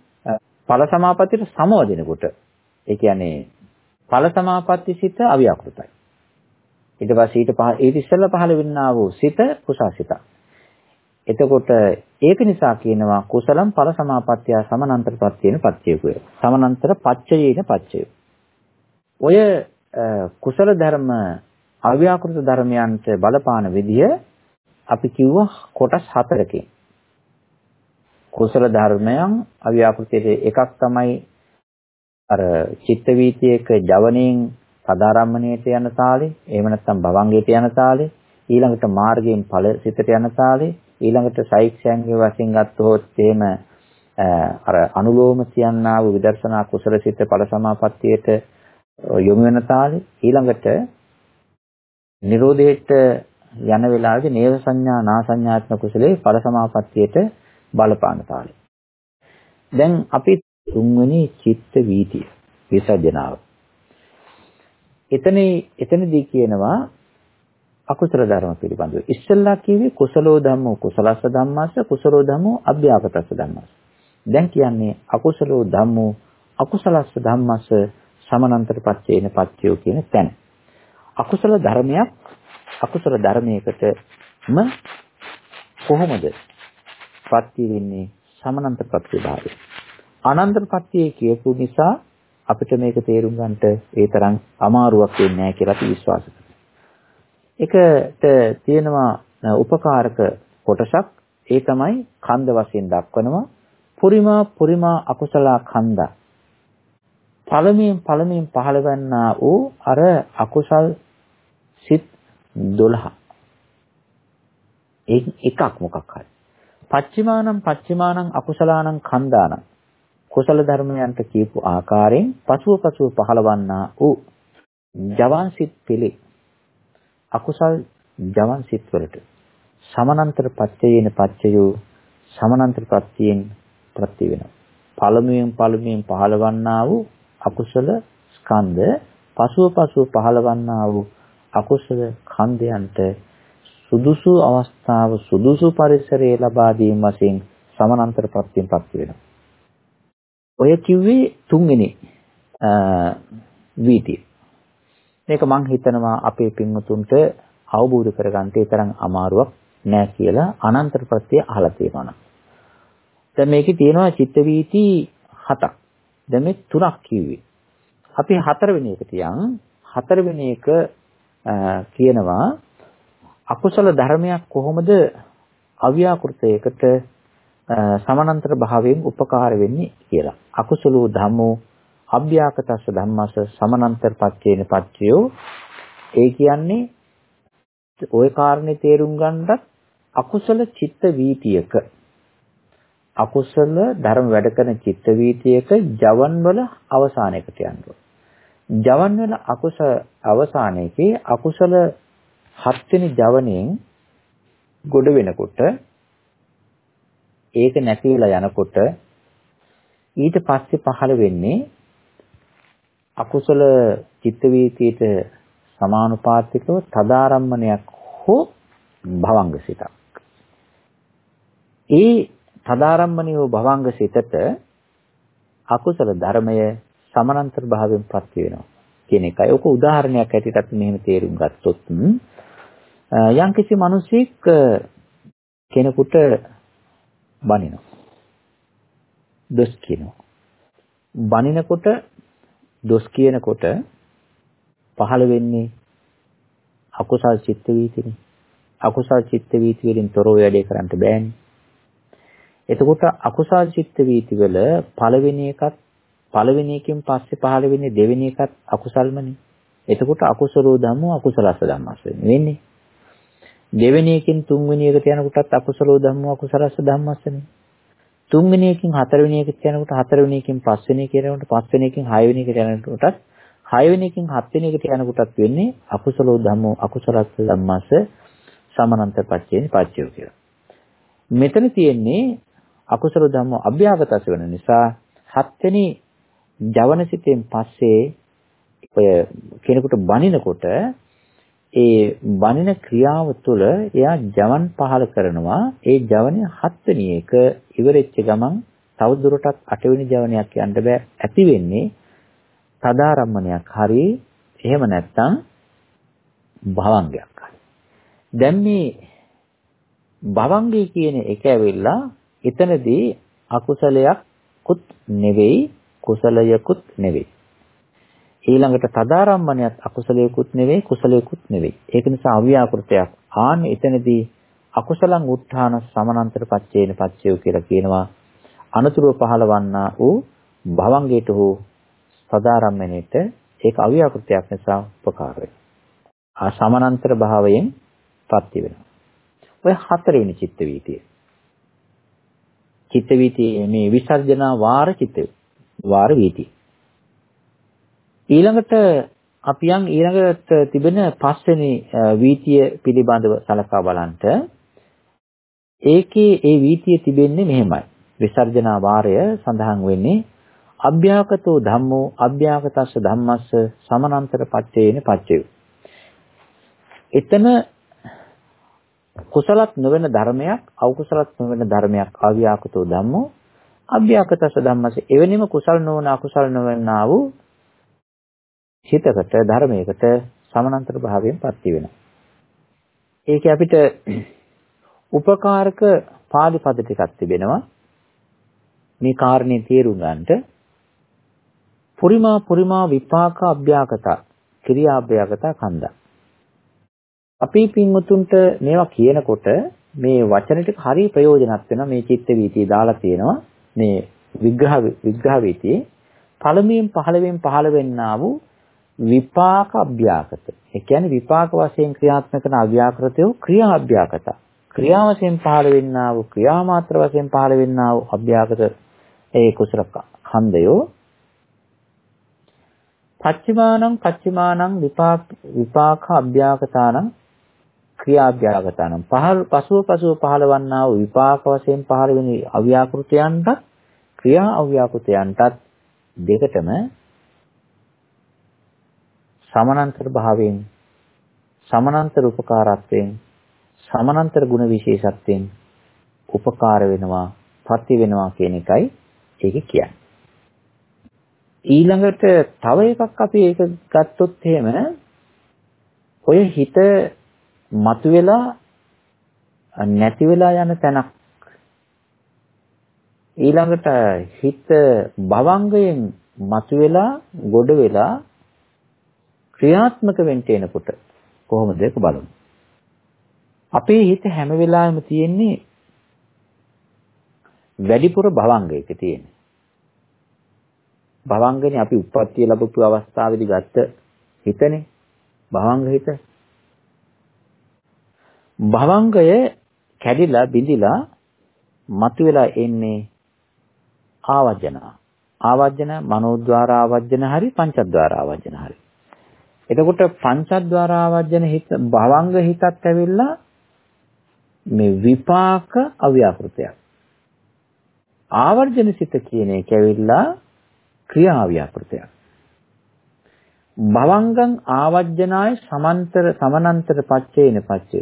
ඵල සමාපත්තියට සමවදිනකොට ඒ කියන්නේ ඵල සමාපatti සිත අව්‍යාකෘතයි. ඊට පස්සේ ඊට පහ ඊට ඉස්සෙල්ලා පහළ වෙන්නා වූ සිත කුසසිත. එතකොට ඒක නිසා කියනවා කුසලම් ඵල සමාපත්තිය සමනන්තර පත්‍යේන පත්‍යයකය. සමනන්තර පච්චයේන පච්චය. ඔය කුසල ධර්ම අව්‍යාකෘත ධර්මයන්ට බලපාන විදිය අපි කිව්වා කොටස් හතරකින්. කුසල ධර්මයන් අව්‍යාකෘතයේ එකක් තමයි අර චිත්ත වීතියක ජවණයෙන් සදාරම්මණයට යන තාලේ එහෙම නැත්නම් භවංගයට යන තාලේ ඊළඟට මාර්ගයෙන් ඵල සිතට යන තාලේ ඊළඟට සෛක්ෂයන්ගේ වශයෙන් ගත්තොත් එහෙම අර අනුලෝම කියනා වූ විදර්ශනා කුසල සිත ඵල සමාපත්තියට යොමු වෙන තාලේ ඊළඟට නිරෝධයට යන වෙලාවේදී නේව සංඥා නා සංඥාත්මක කුසලේ ඵල සමාපත්තියට බලපාන තාලේ දැන් අපි තුන්වෙනි චිත්ත වීතිය විසර්ජනාව. එතනේ එතනදී කියනවා අකුසල ධර්ම පිළිබඳව. ඉස්සෙල්ලා කිව්වේ කුසලෝ ධම්මෝ කුසලස්ස ධම්මස්ස කුසලෝ ධම්මෝ අභ්‍යාකටස්ස ධම්මස්ස. දැන් කියන්නේ අකුසලෝ ධම්මෝ අකුසලස්ස ධම්මස්ස සමනන්තර පච්චේන පච්චයෝ කියන තැන. අකුසල ධර්මයක් අකුසල ධර්මයකටම කොහොමද පත්‍ය වෙන්නේ සමනන්තර පත්‍ය භාවය. අනන්තපත්තියේ කියපු නිසා අපිට මේක තේරුම් ගන්නට ඒ තරම් අමාරුවක් වෙන්නේ නැහැ කියලා අපි විශ්වාස කරනවා. ඒකට තියෙනවා උපකාරක කොටසක් ඒ තමයි කන්ද වශයෙන් දක්වනවා පුරිමා පුරිමා අකුසල කන්ද. පළමුවෙන් පළමුවෙන් පහළවන්නා වූ අර අකුසල් සිත් 12. එකක් මොකක් හරි. පච්චිමානම් පච්චිමානම් අකුසලානම් කන්දානම් කුසල ධර්මයන්ට කියපු ආකාරයෙන් පසුව පසුව පහළවන්නා වූ ජවන් සිත් පිළි අකුසල් ජවන් සිත් වලට සමනන්තර පත්‍යයේන පත්‍යයෝ සමනන්තර ප්‍රත්‍යයෙන් ප්‍රති වෙනවා. පළමුවෙන් පළමුවෙන් පහළවන්නා වූ අකුසල ස්කන්ධ පසුව පසුව පහළවන්නා වූ අකුසල ඛණ්ඩයන්ට සුදුසු අවස්ථාව සුදුසු පරිසරය ලබා දීම වශයෙන් සමනන්තර ප්‍රත්‍යයෙන් පත්‍ය වෙනවා. ඔය කිව්වේ තුන්වෙනි වීතිය. මේක මං හිතනවා අපේ පින්වතුන්ට අවබෝධ කරගන්න ඒ තරම් අමාරුවක් නෑ කියලා අනන්තර ප්‍රත්‍ය අහලා තියෙනවා. දැන් මේකේ තියෙනවා චිත්ත වීති හතක්. දැන් මේ තුනක් කිව්වේ. අපි හතරවෙනි එක තියන් හතරවෙනි එක කියනවා අකුසල ධර්මයක් කොහොමද අව්‍යාකෘතයකට සමානන්තර භාවයෙන් උපකාර වෙන්නේ කියලා. අකුසලෝ ධම්මෝ අභ්‍යාකතස්ස ධම්මස සමානන්තර පච්චේන පච්චයෝ ඒ කියන්නේ ওই කාරණේ තේරුම් ගන්නත් අකුසල චිත්ත වීතියක අකුසල ධර්ම වැඩ කරන චිත්ත වීතියක ජවන් වල අවසානයකට යනවා. ජවන් වල අකුසල අවසානයේදී අකුසල හත්වෙනි ජවණයෙන් ගොඩ වෙනකොට ඒක නැති වෙලා යනකොට ඊට පස්සේ පහළ වෙන්නේ අකුසල චිත්ත වීතියට සමානුපාතිකව තදාරම්මණයක් හෝ භවංග සිතක්. ඒ තදාරම්මණීය භවංග සිතට අකුසල ධර්මය සමානන්තර භාවයෙන් ප්‍රත්‍ය වෙනවා කියන එකයි. ඔක උදාහරණයක් ඇටියට අපි මෙහෙම තේරුම් ගත්තොත් යම්කිසි මිනිසෙක් කෙනෙකුට බනිනවා. දොස් කියනවා. බනිනකොට දොස් කියනකොට පහළ වෙන්නේ අකුසල් චිත්ත වීතිනේ. අකුසල් චිත්ත වීති වලින් තොරව වැඩේ කරන්න බෑනේ. එතකොට අකුසල් චිත්ත වීති වල පළවෙනි එකත් පළවෙනි එකෙන් පස්සේ පහළ වෙන්නේ දෙවෙනි එකත් අකුසල්මනේ. එතකොට අකුසලෝ ධම්මෝ අකුසලස්ස ධම්මස්ස වෙන්නේ. දෙවෙනි එකෙන් තුන්වෙනි එකට යනකොටත් අකුසලෝ ධම්මෝ අකුසලස්ස ධම්මස්සනේ. තුන්වෙනි එකෙන් හතරවෙනි එකට යනකොට හතරවෙනි එකෙන් පස්වෙනි එකට යනකොට පස්වෙනි එකෙන් හයවෙනි එකට යනකොටත් හයවෙනි එකෙන් හත්වෙනි එකට යනකොටත් වෙන්නේ අකුසලෝ ධම්මෝ අකුසලස්ස ධම්මස්ස සමානන්ත පච්චේනි පච්චයෝ කියලා. මෙතන තියෙන්නේ අකුසල ධම්ම අභ්‍යාගතස වෙන නිසා හත්වෙනි ජවනසිතෙන් පස්සේ ඔය කෙනෙකුට බනිනකොට ඒ බනින ක්‍රියාව තුළ එයා ජවන් පහල කරනවා. ඒ ජවනය හත්වෙනි එක. ඉවරෙච්ච ගමන් තවදුරටත් අටවෙනි ජවනයක් යන්න බෑ. ඇති වෙන්නේ තදාරම්මණයක් හරි. එහෙම නැත්නම් භවංගයක් හරි. දැන් මේ භවංගය කියන එක ඇවිල්ලා එතනදී අකුසලයක්කුත් නෙවෙයි කුසලයකුත් නෙවෙයි. ඊළඟට තදාරම්මණයත් අකුසලයකුත් නෙවෙයි කුසලයකුත් නෙවෙයි. ඒක නිසා අව්‍යාකෘතයක්. ආන්න එතනදී අකුසලං උත්ථාන සමනන්තර පච්චේන පච්චයෝ කියලා කියනවා. අනතුරුව පහළවන්නා වූ භවංගයට හෝ සදාරම්මණයට ඒක අව්‍යාකෘතයක් නිසා උපකාර වෙනවා. ආ සමනන්තර භාවයෙන් පත්‍ය වෙනවා. ඔය හතරවෙනි චිත්ත වීතිය. චිත්ත වීතිය මේ විසර්ජනා වාර චිත්ත වාර වීතිය. ඊළඟට අපි යන් ඊළඟට තිබෙන පස්වෙනි වීතිය පිළිබඳව සලකා බලන්ට ඒකේ ඒ වීතිය තිබෙන්නේ මෙහෙමයි. විසර්ජනා වාරය සඳහන් වෙන්නේ අභ්‍යාකතෝ ධම්මෝ අභ්‍යාකතස්ස ධම්මස්ස සමනන්තර පච්චේන පච්චයෝ. එතන කුසලත් නොවන ධර්මයක් අකුසලත් නොවන ධර්මයක් අව්‍යාකතෝ ධම්මෝ අභ්‍යාකතස ධම්මස එවැනිම කුසල නොවන අකුසල නොවන්නා වූ හිතකට ධර්මයකට සමානතර භාවයෙන් පත්‍ය වෙනවා. ඒකේ අපිට උපකාරක පාලි පද ටිකක් තිබෙනවා. මේ කාරණේ තේරුම් ගන්නට පුරිමා පුරිමා විපාක අභ්‍යාකත ක්‍රියා අභ්‍යාකත කන්දා අපි පින්වතුන්ට මේවා කියනකොට මේ වචන ටික හරි ප්‍රයෝජනවත් වෙනවා මේ චිත්ත වීතිය දාලා තියෙනවා මේ විග්‍රහ විග්‍රහ වීතියේ පළමුවෙන් පහළවෙන් පහළ වෙන්නා වූ විපාක අභ්‍යාකත. ඒ කියන්නේ විපාක වශයෙන් ක්‍රියාත්මක කරන අභ්‍යාකෘතයෝ ක්‍රියා අභ්‍යාකත. ක්‍රියා වශයෙන් පහළ වෙන්නා වූ ක්‍රියා මාත්‍ර වශයෙන් පහළ වෙන්නා වූ අභ්‍යාකත ඒ කුසල ඛණ්ඩයෝ පච්චිමානං පච්චිමානං විපාක විපාක අභ්‍යාකතානං ක්‍රියාභ්‍යාගතනම් පහළ පසුව පසුව පහළවන්නා වූ විපාක වශයෙන් පහළ වෙන අව්‍යාකෘතයන්ටත් ක්‍රියා අව්‍යාකෘතයන්ටත් දෙකටම සමානන්තර භාවයෙන් සමානන්තර උපකාරත්වයෙන් සමානන්තර ගුණ විශේෂත්වයෙන් උපකාර වෙනවා ප්‍රති වෙනවා කියන එකයි ඒක කියන්නේ. ඊළඟට තව එකක් අපි ඒක ගත්තොත් එහෙම ඔය හිත මතුවෙලා නැති වෙලා යන තැනක් ඊළඟට හිත භවංගයෙන් මතුවෙලා ගොඩ වෙලා ක්‍රියාත්මක වෙන්න එනකොට කොහොමද ඒක බලමු. අපේ හිත හැම වෙලාවෙම තියෙන්නේ වැඩිපුර භවංගයක තියෙන්නේ. භවංගනේ අපි උප්පත්තිය ලැබපු අවස්ථාවේදී ගත්ත හිතනේ භවංග හිත. භවංගය කැඩිලා බිඳිලා මතුවලා එන්නේ ආවජන. ආවජන මනෝද්වාර ආවජන හරි පංචද්වාර ආවජන හරි. එතකොට පංචද්වාර ආවජන හිත භවංග හිතත් ඇවිල්ලා මේ විපාක අව්‍යාකෘතයක්. ආවර්ජන සිත කියන එක ඇවිල්ලා ක්‍රියා අව්‍යාකෘතයක්. භවංගං ආවජ්ජනාය සමන්තර සමනන්තර පච්චේන පච්චය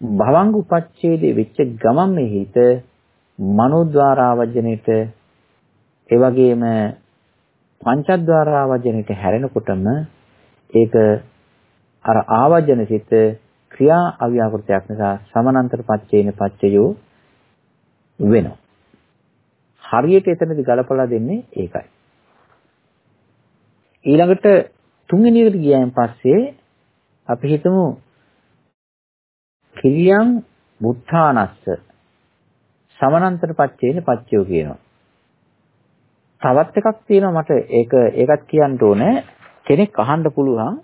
භවංග උපච්ඡේදේ වෙච්ච ගමන් මේ හිත මනෝද්වාර ආවජනයේට ඒ වගේම පංචද්වාර ආවජනයේට හැරෙනකොටම ඒක අර ආවජන සිත ක්‍රියා අව්‍යාකෘතයක් නිසා සමානන්තර පච්චේන පච්චයෝ වෙනවා. හරියට එතනදි ගලපලා දෙන්නේ ඒකයි. ඊළඟට තුන්වෙනි එකට ගියාන් පස්සේ අපි හිතමු කිරියම් බුද්ධානස්ස සමනන්තර පච්චේන පච්චයෝ කියනවා. තවත් එකක් තියෙනවා මට ඒක ඒකත් කියන්න ඕනේ කෙනෙක් අහන්න පුළුවන්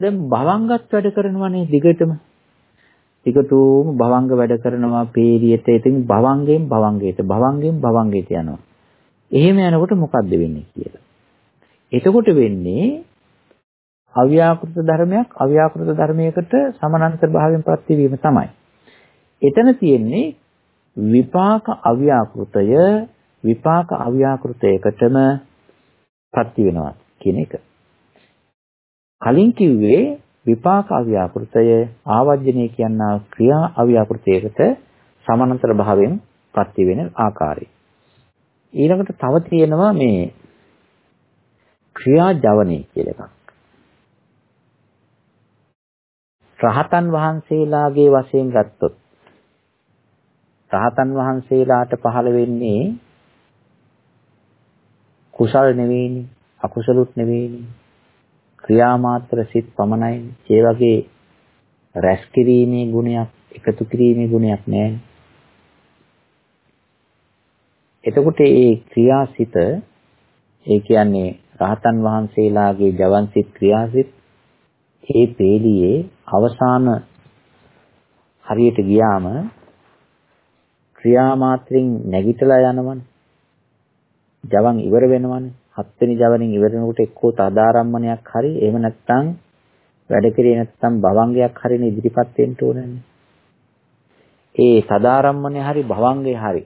දැන් භවංගත් වැඩ කරනවනේ දිගටම ටිකටම භවංග වැඩ කරනවා පීරියට ඉතින් භවංගෙන් භවංගයට භවංගෙන් භවංගයට යනවා. එහෙම යනකොට මොකද්ද වෙන්නේ කියලා. එතකොට වෙන්නේ අව්‍යාකෘත ධර්මයක් අව්‍යාකෘත ධර්මයකට සමානන්තර භාවයෙන් ප්‍රතිවීම තමයි. එතන තියෙන්නේ විපාක අව්‍යාකෘතය විපාක අව්‍යාකෘතයකටම ප්‍රති වෙනවා කියන එක. කලින් කිව්වේ විපාක අව්‍යාකෘතය ආවර්ජනය කියනා ක්‍රියා අව්‍යාකෘතයකට සමානතර භාවයෙන් ප්‍රති වෙන ආකාරය. ඊළඟට තව තියෙනවා මේ ක්‍රියා ජවනී කියලා එකක්. රහතන් වහන්සේලාගේ වශයෙන් ගත්තොත් රහතන් වහන්සේලාට පහළ වෙන්නේ කුසල් නෙවෙයිනේ අකුසලුත් නෙවෙයිනේ ක්‍රියාමාත්‍ර සිත් පමණයි. ඒ වගේ රැස් කිරීමේ ගුණයක්, එකතු කිරීමේ ගුණයක් නැහැ. එතකොට මේ ක්‍රියාසිත ඒ කියන්නේ රහතන් වහන්සේලාගේ ජවන්සිත ක්‍රියාසිත ඒ පේළියේ අවසාන හරියට ගියාම ක්‍රියාමාත්‍රෙන් නැගිටලා යනවනේ. ජවන් ඉවර වෙනවනේ. හත්වෙනි ජවනින් ඉවරනකොට එක්කෝ තදාරම්මණයක් හරි එහෙම නැත්නම් වැඩ කරේ නැත්නම් භවංගයක් හරින ඉදිරිපත් වෙන්න ඕනනේ. ඒ තදාරම්මණය හරි භවංගේ හරි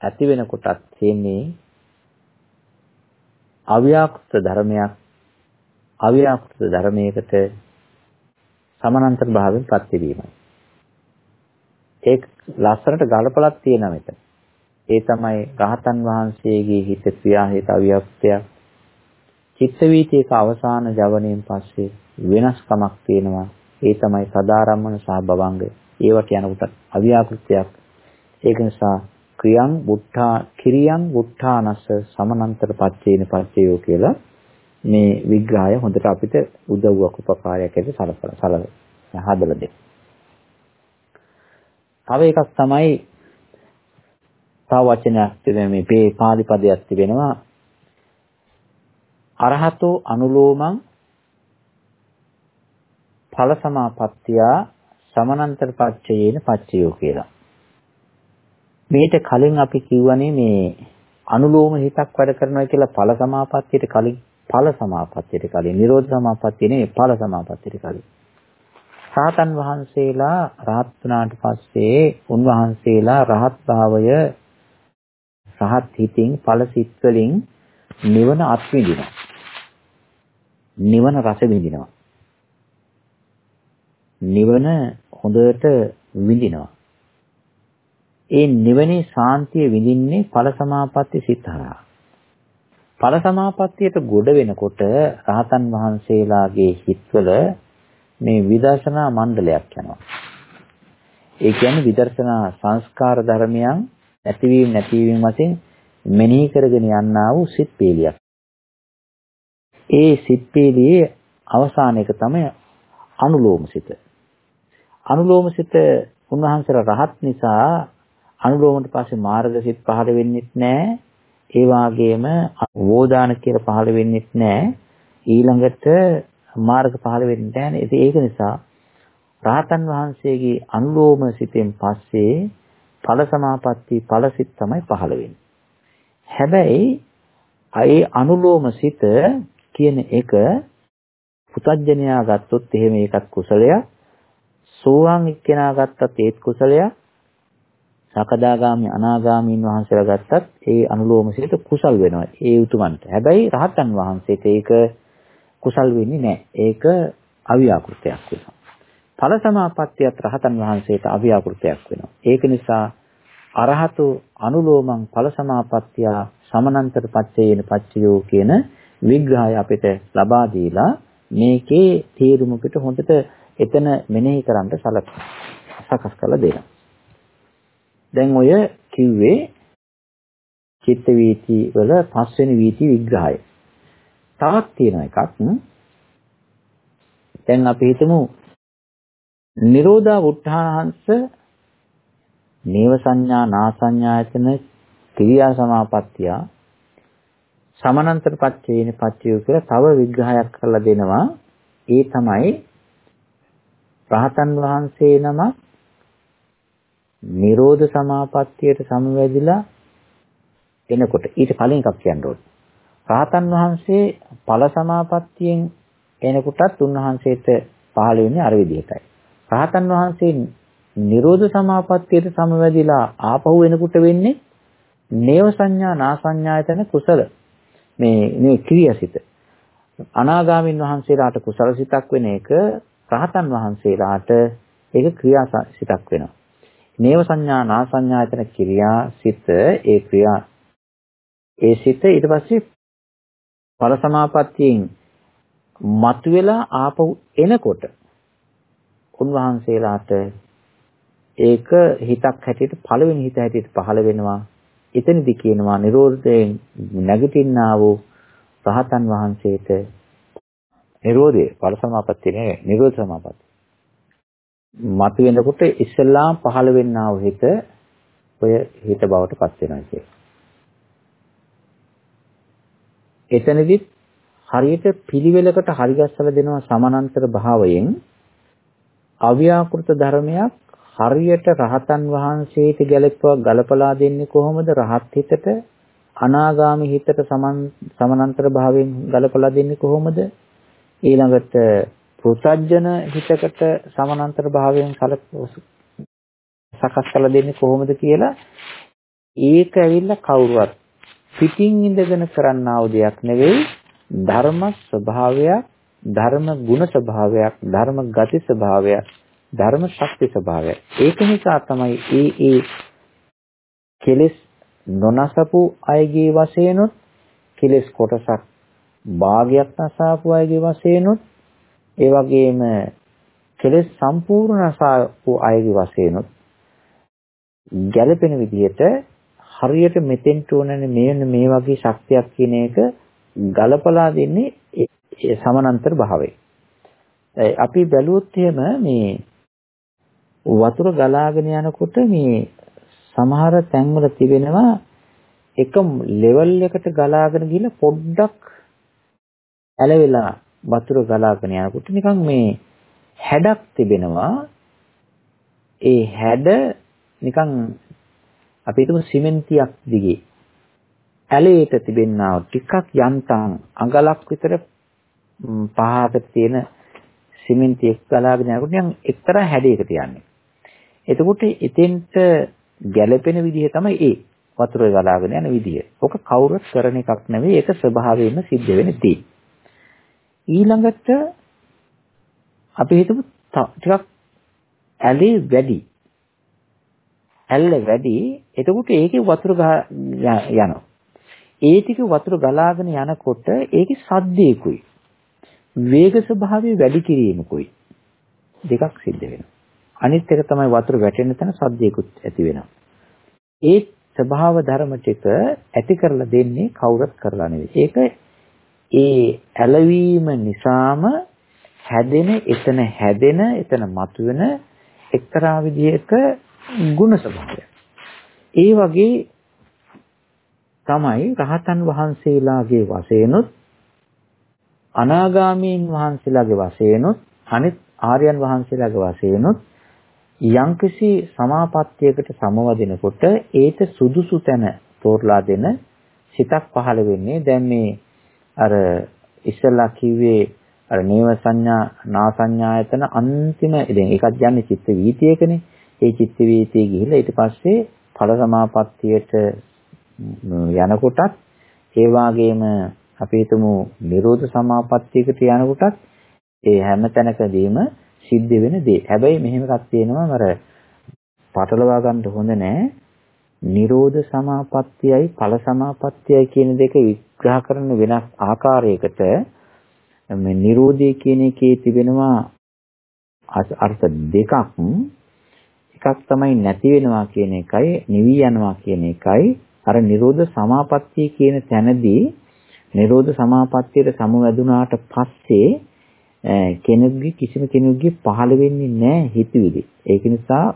ඇති වෙනකොටත් තියෙන්නේ අව්‍යාකෘත ධර්මයක් අව්‍යාකෘත ධර්මයකට සමානන්තර භාවයෙන් ප්‍රතිවීමයි. ඒක ලස්සනට ගලපලක් තියෙනවා මෙතන. ඒ තමයි රහතන් වහන්සේගේ හිත ක්‍රියාහිත අවියක්තයක්. චිත්ත වීතියක අවසාන ජවණයෙන් පස්සේ වෙනස්කමක් තියෙනවා. ඒ තමයි සදාරම්මන සහ භවංග. ඒවට යනකොට අවියාකෘතයක්. ඒක නිසා ක්‍රියං බුද්ධා කිරියං බුද්ධානස්ස සමනන්තර පච්චේන පච්චයෝ කියලා මේ විග්‍රහය හොඳට අපිට උදව්වක් උපකාරයක් ඇති සලකලා සලල හදලා දෙන්න. තව එකක් තමයි තව වචනයක් තිබෙන මේ පේ පාලි පදයක් තිබෙනවා අරහතෝ අනුලෝමං ඵල සමාපත්තිය සමනන්තර පච්චයේන පච්චයෝ කියලා. මේට කලින් අපි කිව්වනේ මේ අනුලෝම හිතක් වැඩ කරනවා කියලා ඵල සමාපත්තියට කලින් ඵල සමාපත්තියට කලින් නිරෝධ සමාපත්තිය නෙවෙයි ඵල සමාපත්තියට කලින්. සාතන් වහන්සේලා රහත් වුණාට පස්සේ උන්වහන්සේලා රහත් භාවය රහත් හිතින් ඵල සිත් වලින් නිවන අත්විඳිනවා. නිවන රස විඳිනවා. නිවන හොඳට විඳිනවා. ඒ නිවනේ සාන්තිය විඳින්නේ ඵල සමාපatti සිත හරහා. ඵල සමාපත්තියට ගොඩ වෙනකොට රහතන් වහන්සේලාගේ හිත්වල මේ විදර්ශනා මණ්ඩලයක් යනවා. ඒ කියන්නේ විදර්ශනා සංස්කාර ධර්මයන් ඇතිවීම නැතිවීම වශයෙන් මෙනෙහි කරගෙන යන්නා වූ සිත් පීලියක්. ඒ සිත් පීලියේ අවසාන එක තමයි අනුලෝම සිත. අනුලෝම සිත උන්වහන්සේලා රහත් නිසා අනුලෝමයට පස්සේ මාර්ග සිත් පහළ වෙන්නෙත් නැහැ. ඒ වාගේම වෝදාන කියලා පහළ වෙන්නෙත් නැහැ. ඊළඟට මාර්ග පහළ වෙන්නේ නැහැ. ඒක නිසා රාතන් වහන්සේගේ අනුලෝම සිතෙන් පස්සේ ඵල සමාපatti ඵලසිත තමයි පහළ වෙන්නේ. හැබැයි ඒ අනුලෝම සිත කියන එක පුතඥයා ගත්තොත් එහෙම ඒකත් කුසලයක්. සෝවාන් එක්කෙනා ගත්තත් ඒත් කුසලයක්. සකදාගාමි අනාගාමීන් වහන්සේලා ගත්තත් ඒ අනුලෝම සිත කුසල් වෙනවා. ඒ උතුමන්ට. හැබැයි රහතන් වහන්සේට ඒක කුසල් වෙන්නේ නැහැ. ඒක අවියාකෘතයක් වෙනවා. ඵල සමාපත්තියත් රහතන් වහන්සේට අභ්‍යාකෘතයක් වෙනවා. ඒක නිසා අරහතු අනුලෝමං ඵල සමාපත්තිය සමනන්තර පච්චයේන පච්චයෝ කියන විග්‍රහය අපිට ලබා දීලා මේකේ තේරුම පිට හොඳට එතන මෙනෙහි කරන්න සලක සකස් කරලා දෙනවා. දැන් ඔය කිව්වේ චිත්ත වීති වල පස්වෙනි වීති විග්‍රහය. තවත් තියෙන එකක් දැන් අපි හිතමු නිරෝධා උත්හානහංස නේව සංඥා නා සංඥායතන ක්‍රියා සමාපත්තිය සමනන්තර පච්චේන පච්චය කියලා තව විග්‍රහයක් කරලා දෙනවා ඒ තමයි රහතන් වහන්සේ නම නිරෝධ සමාපත්තියට සමවැදිලා එනකොට ඊට කලින් එකක් කියන්න ඕනේ. රහතන් වහන්සේ ඵල සමාපත්තියෙන් එනකොටත් උන්වහන්සේට පහළ වෙන්නේ අර විදිහටයි. රහතන් වහන්සේ නිරෝධ සමාපත්තියට සමවැදිලා ආපහු එනකොට වෙන්නේ නේව සංඥා නා සංඥායතන කුසල මේ මේ ක්‍රියාසිත අනාගාමින් වහන්සේලාට කුසල සිතක් වෙන එක රහතන් වහන්සේලාට ඒක ක්‍රියාසිතක් වෙනවා. නේව සංඥා නා සංඥායතන ක්‍රියාසිත ඒ ක්‍රියා ඒ සිත ඊට පස්සේ ඵල සමාපත්තියෙන් මතුවලා ආපහු එනකොට උන්වහන්සේලාට ඒක හිතක් හැටියට පළවෙනි හිත හැටියට පහළ වෙනවා. එතනදි කියනවා නිරෝධයෙන් නැගිටින්නා වූ රහතන් වහන්සේට නිරෝධය ඵල සමාපත්තිය නෙවෙයි නිරෝධ සමාපත්තිය. මතු වෙනකොට ඉස්සෙල්ලාම පහළ වෙන්නා වූ හිත ඔය හිත බවට පත් වෙනවා කියන්නේ. එතනදිත් හරියට පිළිවෙලකට හරිගස්සලා දෙනවා සමානන්තර භාවයෙන් අව්‍යාකෘත ධර්මයක් හරියට රහතන් වහන්සේට ගැලපුවා ගලපලා දෙන්නේ කොහොමද? රහත් හිතට අනාගාමි හිතට සමන් සමානන්තර භාවයෙන් ගලපලා දෙන්නේ කොහොමද? ඊළඟට පෘථජන හිතකට සමානන්තර භාවයෙන් සකස් කරලා දෙන්නේ කොහොමද කියලා? ඒක ඇවිල්ලා කවුරුවත් පිටින් ඉඳගෙන කරන්නා වූ දෙයක් නෙවෙයි ධර්ම ස්වභාවයක් ධර්ම ගුණ ස්වභාවයක් ධර්ම ගති ස්වභාවයක් ධර්ම ශක්ති ස්වභාවයක්. ඒක නිසා තමයි ඒ ඒ කෙලෙස් නොනසපු අයගේ වශයෙන්ුත් කෙලෙස් කොටසක් භාගයක් නසාපු අයගේ වශයෙන්ුත් ඒ වගේම කෙලෙස් සම්පූර්ණ නසාපු අයගේ වශයෙන්ුත් ගැළපෙන විදිහට හරියට මෙතෙන්ට ඕනනේ මේ මේ වගේ ශක්තියක් කියන එක ගලපලා දෙන්නේ සමානන්තර භාවය. අපි බැලුවොත් එහෙම මේ වතුර ගලාගෙන යනකොට මේ සමහර තැන්වල තිබෙනවා එක ලෙවල් එකට ගලාගෙන ගිහලා පොඩ්ඩක් ඇලවිලා වතුර ගලාගෙන යනකොට නිකන් මේ හැඩක් තිබෙනවා ඒ හැඩ නිකන් අපි හිතමු සිමෙන්තියක් දිගේ ඇලේට තිබෙනා ටිකක් යන්තම් අඟලක් විතර පහකට තියෙන සිමෙන්තියක් ගලාගෙන යනකොට නිකන් එක්තරා හැඩයකට යන්නේ. එතකොට එතෙන්ට ගැළපෙන විදිහ තමයි ඒ වතුර ගලාගෙන යන විදිහ. ඔක කවුරුත් කරන එකක් නෙවෙයි ඒක ස්වභාවයෙන්ම සිද්ධ වෙන දේ. ඊළඟට අපි හිතමු ටිකක් ඇලේ වැඩි ඇල්ල වැඩි එතකොට ඒකේ වතුර යනවා ඒ ටික වතුර ගලාගෙන යනකොට ඒකේ සද්දේකුයි වේග ස්වභාවය වැඩි කිරීමකුයි දෙකක් සිද්ධ වෙනවා. අනිත් එක තමයි වතුර වැටෙන තැන සද්දේකුත් ඇති වෙනවා. ඒ ස්වභාව ධර්ම ටික ඇති කරලා දෙන්නේ කවුරුත් කරලා නෙවෙයි. ඒක ඒ ඇලවීම නිසාම හැදෙන එතන හැදෙන එතන මතුවෙන එක්තරා විදිහක ගුණ ස්වභාවය. ඒ වගේ තමයි රහතන් වහන්සේලාගේ වශයෙන්ුත් අනාගාමීන් වහන්සේලාගේ වශයෙන්ුත් අනිත් ආර්යයන් වහන්සේලාගේ වශයෙන්ුත් යම්කිසි සමාපත්තියකට සමවදිනකොට ඒට සුදුසු තැන තෝරලා දෙන සිතක් පහළ වෙන්නේ. දැන් මේ අර ඉස්සලා කිව්වේ අර නේව සංඥා නා සංඥායතන අන්තිම දැන් ඒකත් යන්නේ චිත්ත වීතියකනේ. ඒ චිත්ත වීතිය ගිහිල්ලා ඊට පස්සේ ඵල සමාපත්තියට යනකොටත් ඒ වාගේම අපි හිතමු නිරෝධ සමාපත්තියකට යනකොටත් ඒ හැම තැනකදීම සිද්ධ වෙන දේ. හැබැයි මෙහෙම එකක් තියෙනවා අර පටලවා ගන්න හොඳ නෑ. නිරෝධ සමාපත්තියයි ඵල සමාපත්තියයි කියන දෙක විග්‍රහ කරන වෙනස් ආකාරයකට මේ නිරෝධය කියන එකේ තිබෙනවා අර්ථ දෙකක්. එකක් තමයි නැති වෙනවා කියන එකයි නිවි යනවා කියන එකයි අර නිරෝධ සමාපත්තිය කියන තැනදී නිරෝධ සමාපත්තියට සමවැදුනාට පස්සේ කෙනෙකුගේ කිසිම කෙනෙකුගේ පහළ වෙන්නේ නැහැ හිතවිලි. ඒක නිසා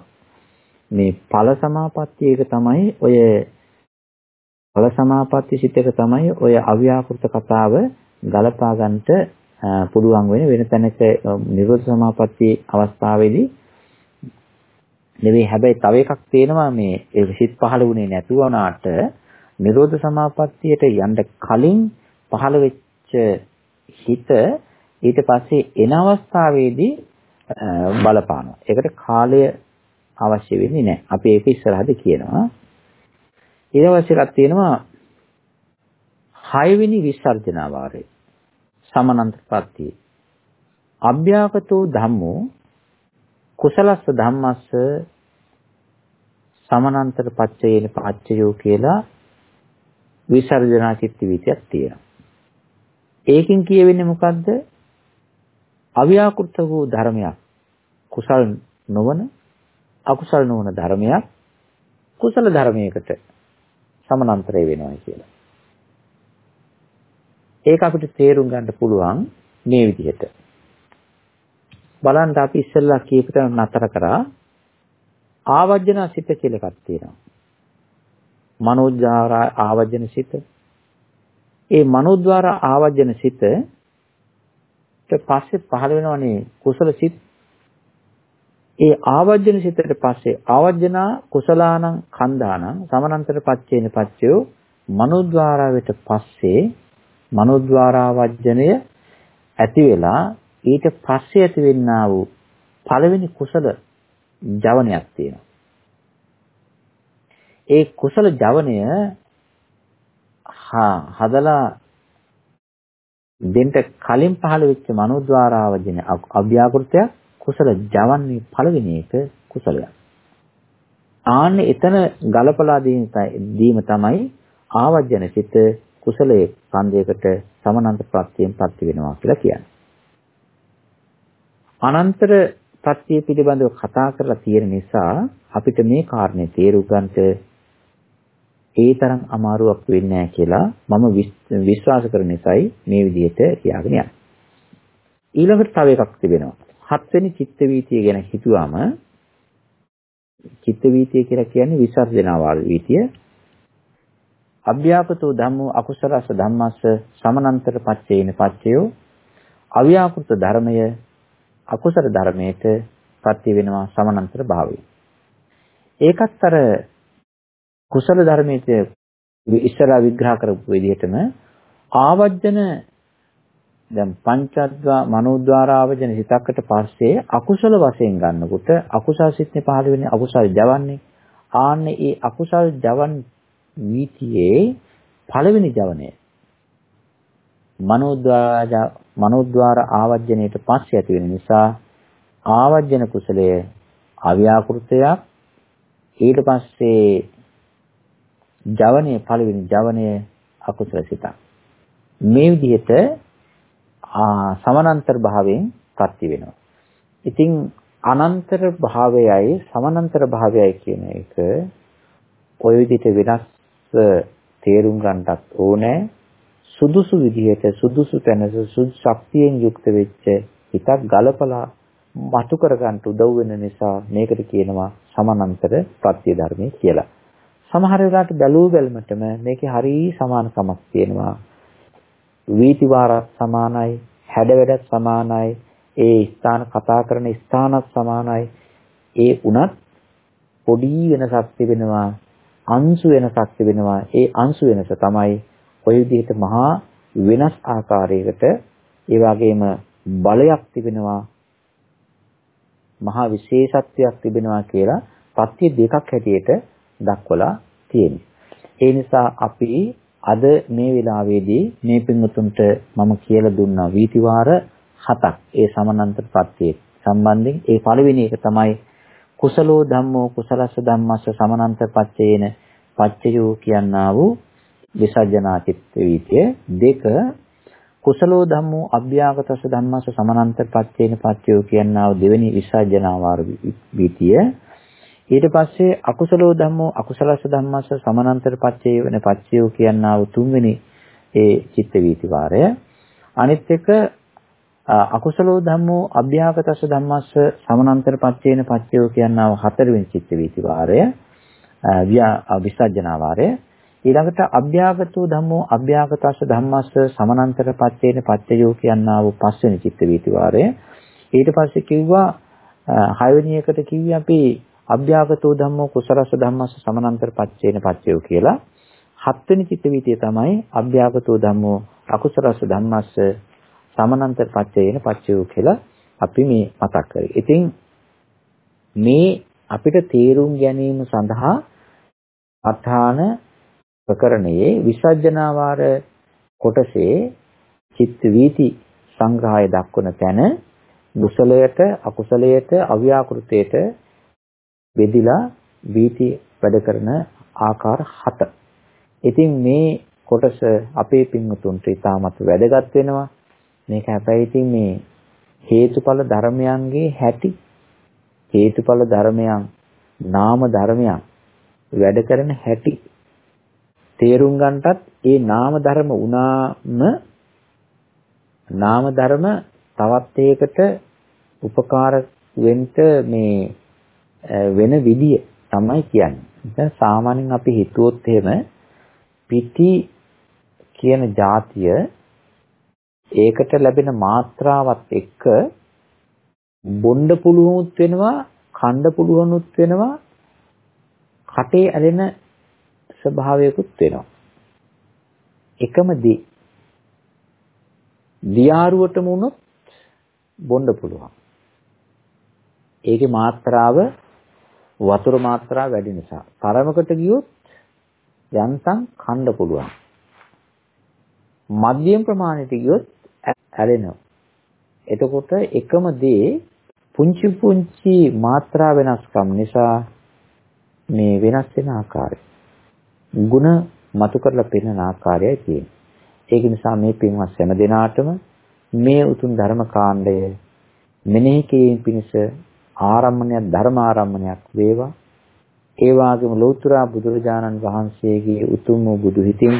මේ ඵල සමාපත්තියක තමයි ඔය ඵල සමාපatti සිතක තමයි ඔය අව්‍යාකෘත කතාව ගලපා ගන්නට පුළුවන් වෙන වෙන තැනක නිරෝධ සමාපatti අවස්ථාවේදී නෙවෙයි හැබැයි තව එකක් තියෙනවා මේ ඒ සිත් පහළ වුණේ නැතුව වුණාට නිරෝධ සමාපත්තියට යන්න කලින් පහළ වෙච්ච හිත ඊට පස්සේ එන අවස්ථාවේදී බලපානවා. ඒකට කාලය අවශ්‍ය වෙන්නේ නැහැ. අපි ඒක ඉස්සරහදී කියනවා. ඊළඟ එකක් තියෙනවා හයවෙනි විසර්ජනා වාරය. සමනන්තපත්ති. අභ්‍යාපතෝ ධම්මෝ කුසලස්ස ධම්මස්ස සමනන්තර පච්චයේන පච්චයෝ කියලා විසර්ජනා චිත්ත වීතියක් තියෙනවා. ඒකෙන් කියවෙන්නේ මොකද්ද? අව්‍යාකෘත වූ ධර්මයක් කුසල් නොවන අකුසල් නොවන ධර්මයක් කුසල ධර්මයකට සමානතරය වෙනවා කියලා. ඒක අපිට තේරුම් ගන්න පුළුවන් මේ විදිහට. බලන්න අපි ඉස්සෙල්ලා කියපු තැන නතර කරා ආවජන සිත කියලා එකක් තියෙනවා. මනෝද්වාර ආවජන සිත. ඒ මනෝද්වාර ආවජන සිත ඊට පස්සේ පහළ වෙනවනේ කුසල සිත් ඒ ආවර්ජන සිතට පස්සේ ආවර්ජනා කුසලානං කන්දානං සමනන්තර පච්චේන පච්චයෝ මනෝද්වාරාවට පස්සේ මනෝද්වාරා වර්ජනය ඇති වෙලා ඊට පස්සේ ඇතිවෙනා වූ පළවෙනි කුසල ජවනයක් තියෙනවා. ඒ කුසල ජවනය හදලා දෙන්න කලින් පහළ වෙච්ච මනෝද්වාරාවජන අභ්‍යාකෘතයක් කුසල ජවන්නේ පළවෙනි එක කුසලයක්. ආන්නේ එතන ගලපලා දීම තමයි ආවජන සිත කුසලයේ කන්දයකට සමනන්ත ප්‍රත්‍යයෙන් පත්ති වෙනවා කියලා කියන්නේ. අනන්තර ප්‍රත්‍ය පිළිබඳව කතා කරලා තියෙන නිසා අපිට මේ කාරණේ තේරුම් ගන්නට ඒ තරම් අමාරුවක් වෙන්නේ නැහැ කියලා මම විශ්වාස කරන නිසායි මේ විදිහට කියාගෙන යන්නේ. ඊළඟට තව එකක් තිබෙනවා. හත්වෙනි චිත්ත වීතිය ගැන හිතුවාම චිත්ත වීතිය කියලා කියන්නේ විසර්ජනාවාල වීතිය. අභ්‍යාපතෝ ධම්මෝ අකුසලස ධම්මස්ස සමනන්තර පච්චේන පච්චයෝ අව්‍යාකෘත ධර්මය අකුසල ධර්මයට පත්‍ය වෙනවා සමනන්තර භාවයෙන්. ඒකත් අර කුසල ධර්මයේ ඉස්සරහා විග්‍රහ කරපු විදිහටම ආවර්ජන දැන් පංචද්වා මනෝද්වාරාවජන හිතකට පස්සේ අකුසල වශයෙන් ගන්නකොට අකුසල් සිත්නේ පහළ වෙන්නේ අකුසල් ජවන්නේ. ආන්නේ ඒ අකුසල් ජවන් වීතියේ පළවෙනි ජවනය. මනෝද්වාර මනෝද්වාර ආවර්ජනයට පස්සේ ඇති වෙන නිසා ආවර්ජන කුසලයේ අව්‍යාකෘතයක්. ඊට පස්සේ ජවනයේ පළවෙනි ජවනයේ අකුසල සිතක් මේ විදිහට සමානන්තර භාවයෙන් ප්‍රත්‍ය වෙනවා. ඉතින් අනන්තර භාවයයි සමානන්තර භාවයයි කියන එක ওই විදිහට වෙනස් තේරුම් ගන්නටත් ඕනේ. සුදුසු විදිහට සුදුසු තැන සුදුසු ශක්තියෙන් යුක්ත වෙච්ච හිතක් ගලපලා මතු කරගන්න උදව් වෙන නිසා මේකට කියනවා සමානන්තර ප්‍රත්‍ය ධර්මයේ කියලා. සමහර වෙලාවට බැලූ බැලමටම මේකේ හරි සමානකමක් තියෙනවා. වීති වාරත් සමානයි, හැඩ වැඩත් සමානයි, ඒ ස්ථාන කතා කරන ස්ථානත් සමානයි. ඒ උනත් පොඩි වෙනසක් තිබෙනවා, අංශු වෙනසක් තිබෙනවා. ඒ අංශු වෙනස තමයි ඔය විදිහට මහා වෙනස් ආකාරයකට ඒ වගේම බලයක් තිබෙනවා මහා විශේෂත්වයක් තිබෙනවා කියලා පත්‍ය දෙකක් හැටියට දක්වලා තියෙනවා. ඒ නිසා අපි අද මේ වෙලාවේදී මේ පින්වතුන්ට මම කියලා දුන්නා වීතිවාර හතක් ඒ සමානන්තර ප්‍රත්‍යයේ සම්බන්ධයෙන් ඒ පළවෙනි එක තමයි කුසලෝ ධම්මෝ කුසලස්ස ධම්මස්ස සමනන්ත පච්චේන පච්චයෝ කියනා වූ විසර්ජනා චිත්ත වීතිය දෙක කුසලෝ ධම්මෝ අභ්‍යාගතස්ස ධම්මස්ස සමනන්ත පච්චේන පච්චයෝ කියනා වූ දෙවෙනි විසර්ජනා වාර වීතිය ඊට පස්සේ අකුසලෝ ධම්මෝ අකුසලස්ස ධම්මස්ස සමනන්තර පච්චේ වෙන පච්චයෝ කියනා වූ තුන්වෙනි ඒ චිත්ත වීති වාරය. අනිත් එක අකුසලෝ ධම්මෝ අභ්‍යාගතස්ස ධම්මස්ස සමනන්තර පච්චේන පච්චයෝ කියනා වූ හතරවෙනි චිත්ත වීති වාරය විසර්ජනා වාරය. ඊළඟට අභ්‍යාගතෝ ධම්මෝ අභ්‍යාගතස්ස ධම්මස්ස සමනන්තර පච්චේන පච්චයෝ කියනා වූ පස්වෙනි චිත්ත වීති වාරය. ඊට පස්සේ කිව්වා හයවෙනි එකට කිව්වේ අපි අභ්‍යාගතෝ ධම්මෝ කුසලස්ස ධම්මස්ස සමනන්තර පච්චේන පච්චයෝ කියලා හත්වෙනි චිත්ත වීතිය තමයි අභ්‍යාගතෝ ධම්මෝ අකුසලස්ස ධම්මස්ස සමනන්තර පච්චේන පච්චයෝ කියලා අපි මේ මතක් කරේ. ඉතින් මේ අපිට තේරුම් ගැනීම සඳහා අථාන ප්‍රකරණයේ විසර්ජනාවාර කොටසේ චිත්ත වීති සංග්‍රහය දක්වන තැන කුසලයට අකුසලයට අව්‍යාකෘතයට බෙදිලා වීති වැඩ කරන ආකාර 7. ඉතින් මේ කොටස අපේ පින්වතුන්ට ඉතාමත් වැදගත් වෙනවා. මේක හැබැයි ඉතින් මේ හේතුඵල ධර්මයන්ගේ හැටි හේතුඵල ධර්මයන් නාම ධර්මයන් වැඩ කරන හැටි තේරුම් ගන්නටත් ඒ නාම ධර්ම උනාම නාම ධර්ම තවත් එකකට උපකාර වෙන්න මේ වෙන විදිය තමයි කියන්නේ. දැන් සාමාන්‍යයෙන් අපි හිතුවොත් එහෙම පිටි කියන જાතිය ඒකට ලැබෙන මාත්‍රාවත් එක්ක බොණ්ඩ පුළුවනුත් වෙනවා කණ්ඩ පුළුවනුත් වෙනවා කටේ ඇලෙන ස්වභාවයකුත් වෙනවා එකම දේ දියාරුවටම වුණොත් බොණ්ඩ පුළුවන් ඒකේ මාත්‍රාව වතුර මාත්‍රාව වැඩි නිසා. තරමකට ගියොත් යන්තම් කන්න පුළුවන්. මධ්‍යම ප්‍රමාණයට ගියොත් ඇලෙනවා. එතකොට එකම දේ පුංචි පුංචි මාත්‍රා වෙනස්කම් නිසා මේ වෙනස් වෙන ආකාරය. ಗುಣ මතු කරලා පෙන්වන ආකාරයයි තියෙන්නේ. ඒක නිසා මේ පින්වත් හැම දිනාටම මේ උතුම් ධර්ම කාණ්ඩය මෙනෙහි කිරීම පිණිස ආරම්මණයක් ධර්ම ආරම්මණයක් වේවා. ඒ වගේම ලෞතර බුදුරජාණන් වහන්සේගේ උතුම් වූ බුදු හිතින්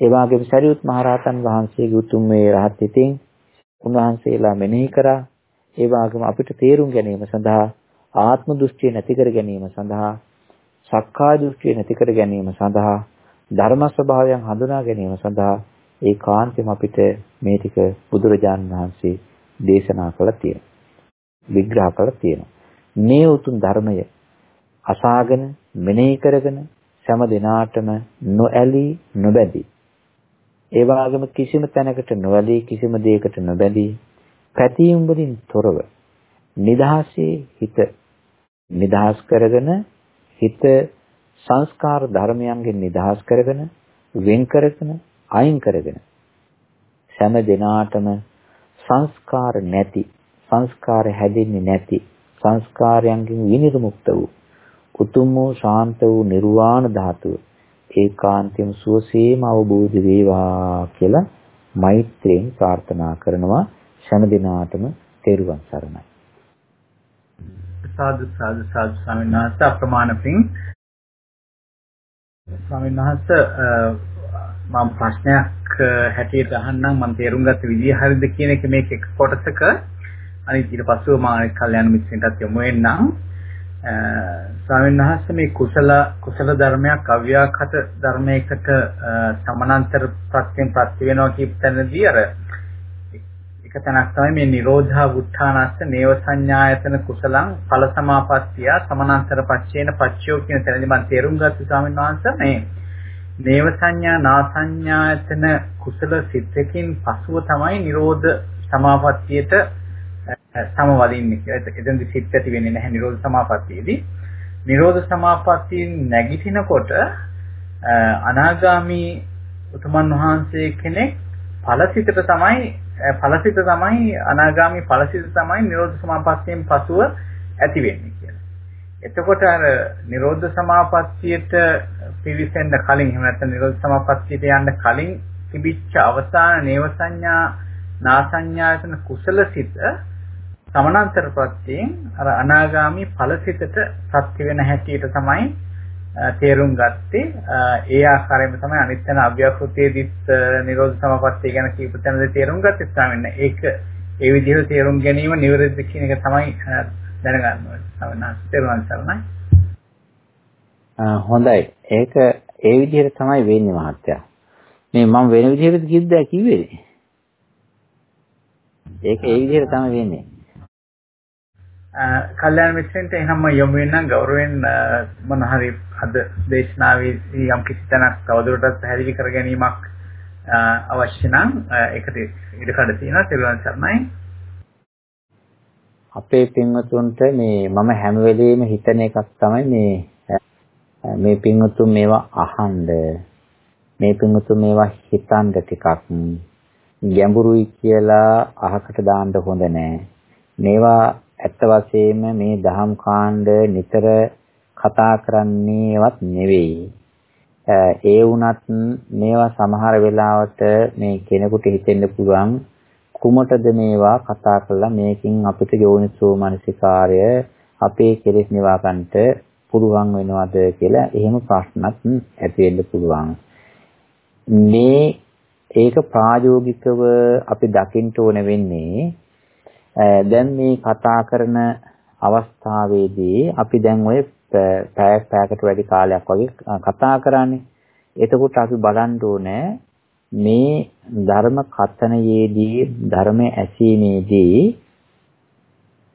ඒ වගේම සරියුත් මහරහතන් වහන්සේගේ උතුම් මේ රහත් හිතින් උන්වහන්සේලා මෙනෙහි කරා. ඒ වගේම අපිට තේරුම් ගැනීම සඳහා ආත්ම දෘෂ්ටිය නැති කර ගැනීම සඳහා සක්කාය දෘෂ්ටිය නැති කර ගැනීම සඳහා ධර්ම ස්වභාවයන් හඳුනා ගැනීම සඳහා ඒ කාන්තෙම අපිට මේ ටික බුදුරජාණන් වහන්සේ දේශනා කළා තියෙනවා. විග්‍රහ කරලා තියෙනවා. මේ උතුම් ධර්මය අසාගෙන මෙනෙහි කරගෙන සෑම දිනාටම නොඇලී නොබැඳී ඒ වගේම කිසිම තැනකට නොඇලී කිසිම දෙයකට නොබැඳී පැතීම් වලින් තොරව නිදහසේ හිත නිදහස් කරගෙන හිත සංස්කාර ධර්මයන්ගෙන් නිදහස් කරගෙන වෙන් කරගෙන අයින් කරගෙන සෑම දිනාටම සංස්කාර නැති සංස්කාර හැදෙන්නේ නැති සංස්කාරයන්ගෙන් විනිර්මුක්ත වූ උතුම් වූ ශාන්ත වූ නිර්වාණ ධාතුව ඒකාන්තයෙන් සුවසේම අවබෝධ වේවා කියලා මෛත්‍රියෙන් ප්‍රාර්ථනා කරනවා. ශන දිනාටම තෙරුවන් සරණයි. සාදු සාදු සාදු ස්වාමීන් වහන්සේ අප්‍රමාණ පිං ස්වාමීන් වහන්සේ මම ප්‍රශ්නයක් හැටියට අහන්නම් මම තේරුම් ගත්ත විදිය හරියද කියන එක මේක එක් කොටසක අනිත් ඊට පස්සෙව මා කල්යාණ මිත්‍රෙන්ටත් යමු වෙන්නම්. ස්වාමීන් වහන්සේ මේ කුසල කුසල ධර්මයක් අව්‍යාකත ධර්මයකට සමානාන්තර ප්‍රත්‍යයෙන් ප්‍රත්‍ය වෙනවා කියප තැනදී අර එක තැනක් තමයි මේ නිරෝධා වුත්ථානස්ස නේව සංඥායතන කුසලං ඵල සමාපත්තිය සමානාන්තර පච්චේන පච්චයෝ කියන තැනදී මම තේරුම් ගත්ත ස්වාමීන් වහන්සේ මේ නේව සංඥා නා සංඥායතන කුසල සිත්කින් පසුව තමයි නිරෝධ සමාපත්තියට සමවදින්නේ කියලා. එතෙන්දි සිත් ඇති වෙන්නේ නැහැ නිරෝධ සමාපත්තියේදී. නිරෝධ සමාපත්තියෙන් නැගිටිනකොට අනාගාමි උතුමන් වහන්සේ කෙනෙක් ඵලසිතට තමයි ඵලසිත තමයි අනාගාමි ඵලසිත තමයි නිරෝධ සමාපත්තියෙන් පසුව ඇති වෙන්නේ කියලා. එතකොට අර නිරෝධ සමාපත්තියට පිවිසෙන්න කලින් එහෙම නැත්නම් නිරෝධ සමාපත්තියට යන්න කලින් තිබිච්ච අවසාන නේව සංඥා නාසඤ්ඤායතන කුසලසිත සමනන්තර ප්‍රත්‍යයෙන් අර අනාගාමි ඵලසිතට සත්‍ය වෙන හැටියට තමයි තේරුම් ගත්තේ ඒ ආකාරයෙන්ම තමයි අනිත් තැන අව්‍යාකෘතියේදීත් නිරෝධ සමාපත්තිය ගැන කීප තැනදී තේරුම් ගත්තේ ස්වාමීන් ඒක ඒ විදිහට තේරුම් ගැනීම නිවැරදිද කියන එක තමයි දැනගන්න ඕනේ. සමනස් තේරුම් ගන්නයි. හොඳයි. ඒක ඒ විදිහට තමයි වෙන්නේ මහත්තයා. මේ මම වෙන විදිහකට කිව්දා කිව්වේ. ඒක ඒ විදිහට තමයි වෙන්නේ. කල්යාණ මිත්‍රෙන්ට එහෙනම් යොමු වෙනනම්. ගෞරවයෙන් මොන හරි අද දේශනාවේ යම් කිසි තැනක් තවදුරටත් පැහැදිලි කර ගැනීමක් අවශ්‍ය නම් ඒකට ඉඩකඩ තියෙනවා. තෙරුවන් සරණයි. අපේ පින්වතුන්ට මේ මම හැම වෙලෙම හිතන එකක් තමයි මේ මේ පින්වතුන් මේවා අහන්න. මේ පින්වතුන් මේවා හිතන්න ටිකක් ගැඹුරුයි කියලා අහකට දාන්න හොඳ නෑ. මේවා ඇත්ත වශයෙන්ම මේ දහම් කාණ්ඩ නිතර කතා කරන්නේවත් නෙවෙයි. ඒ වුණත් මේවා සමහර වෙලාවට මේ කෙනෙකුට හිතෙන්න පුළුවන් කුමටද මේවා කතා කළා මේකින් අපිට යෝනිසෝ මනසිකාර්ය අපේ කෙලෙස් නිවා ගන්නට පුළුවන් වෙනවද කියලා එහෙම ප්‍රශ්නත් ඇති වෙන්න පුළුවන්. මේ ඒක ප්‍රායෝගිකව අපි දකින්න ඕන වෙන්නේ දැන් මේ කතා කරන අවස්ථාවේදී අපි දැන් ඔය පැයක් පැයකට වැඩි කාලයක් වගේ කතා කරන්නේ. එතකොට අපි බලන්න ඕනේ මේ ධර්ම කතනයේදී ධර්ම ඇසීමේදී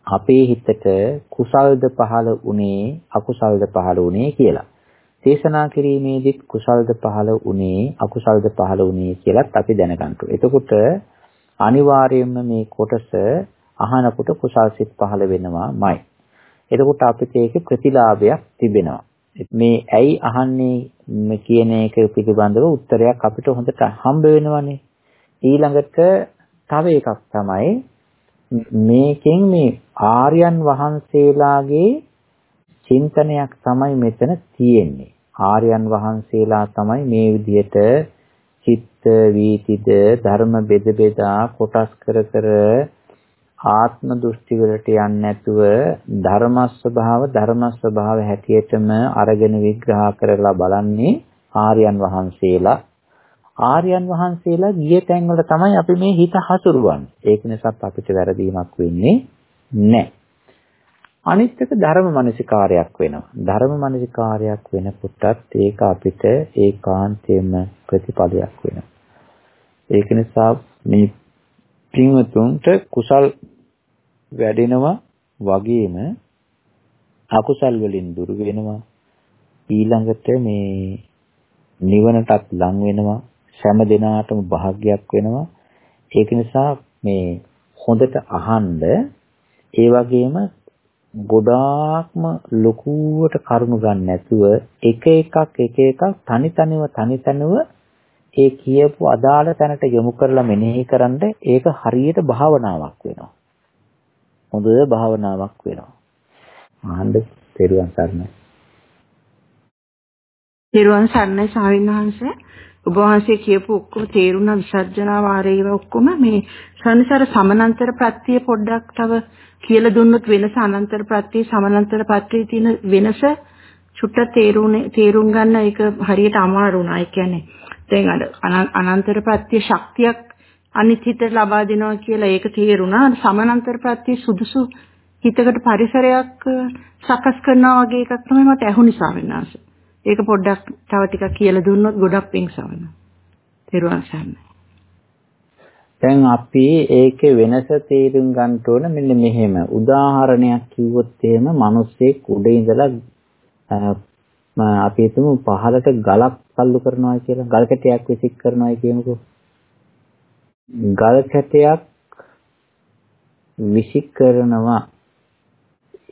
අපේ හිතට කුසල්ද පහළ වුණේ අකුසල්ද පහළ වුණේ කියලා. දේශනා කිරීමේදීත් කුසල්ද පහළ වුණේ අකුසල්ද පහළ වුණේ කියලත් අපි දැනගන්න ඕනේ. එතකොට අනිවාර්යයෙන්ම මේ කොටස අහනකොට කුසල් සිත් පහළ වෙනවාමයි. එතකොට අපිට ඒකේ ප්‍රතිලාභයක් තිබෙනවා. මේ ඇයි අහන්නේ කියන එක පිළිබඳව උත්තරයක් අපිට හොඳට හම්බ වෙනවනේ. ඊළඟට තව එකක් තමයි මේකෙන් මේ ආර්යයන් වහන්සේලාගේ චින්තනයක් තමයි මෙතන තියෙන්නේ. ආර්යයන් වහන්සේලා තමයි මේ විදිහට චිත්ත වීතිද ධර්ම බෙද බෙදා කොටස් කර කර ආත්ම දෘෂ්ටි වලට යන්නේ නැතුව ධර්ම ස්වභාව ධර්ම ස්වභාව හැටියටම අරගෙන විග්‍රහ කරලා බලන්නේ ආර්යයන් වහන්සේලා ආර්යයන් වහන්සේලා ගිය තැන්වල තමයි අපි මේ හිත හසුරුවන්නේ. ඒක නිසා අපිට වැරදීමක් වෙන්නේ නැහැ. අනිත් එක ධර්ම මනසිකාරයක් වෙනවා. ධර්ම මනසිකාරයක් වෙනකොටත් ඒක අපිට ඒකාන්තයෙන්ම ප්‍රතිඵලයක් වෙනවා. ඒක නිසා මේ පින්වතුන්ට කුසල් වැඩෙනවා වගේම අකුසල් වලින් දුර වෙනවා. ඊළඟට මේ නිවනටත් ලං වෙනවා. සෑම දිනාටම භාග්යක් වෙනවා. ඒක නිසා මේ හොඳට අහන්න ඒ වගේම ගොඩාක්ම ලොකුවට කරුණු ගන්න නැතුව එක එකක් එක එකක් තනි තනිව තනි තනිව ඒ කියපු අදාළ තැනට යොමු කරලා මෙනෙහි කරන්ද ඒක හරියට භාවනාවක් වෙනවා. හොඳ භාවනාවක් වෙනවා. ආහන්ද තෙරුවන් සරණයි. තෙරුවන් සරණයි ස්වාමීන් ඔබ වහන්සේ කියපු ඔක්කොම තේරුණා විසර්ජනා වාරේ ඔක්කොම මේ සංසාර සමනන්තර ප්‍රත්‍ය පොඩ්ඩක් තව කියලා දුන්නොත් වෙනස අනන්තර ප්‍රත්‍ය සමනන්තර ප්‍රත්‍ය තියෙන වෙනස චුට්ට තේරුනේ තේරුම් ගන්න ඒක හරියට අමාරු වුණා. ඒ කියන්නේ දැන් අර අනන්තර ප්‍රත්‍ය ශක්තියක් අනිත් හිතට ලබා දෙනවා කියලා ඒක තේරුණා. සමානන්තර ප්‍රත්‍ය සුදුසු හිතකට පරිසරයක් සකස් කරනවා වගේ එකක් තමයි මට ඇහුණි ස්වාමීනාස. ඒක පොඩ්ඩක් තව ටිකක් කියලා දුන්නොත් ගොඩක් පිං ස්වාමීනා. තේරුවන් සරණයි. දැන් අපි ඒකේ වෙනස තේරුම් ගන්න ඕන මෙන්න මෙහෙම. උදාහරණයක් කිව්වොත් එහෙම මිනිස්සෙක් උඩ ඉඳලා අපි හිතමු පහළට ගලක් තල්ලු කරනවා කියලා ගල් කැටයක් විසික් කරනවා කියමුකෝ. ගල් කැටයක් විසික් කරනවා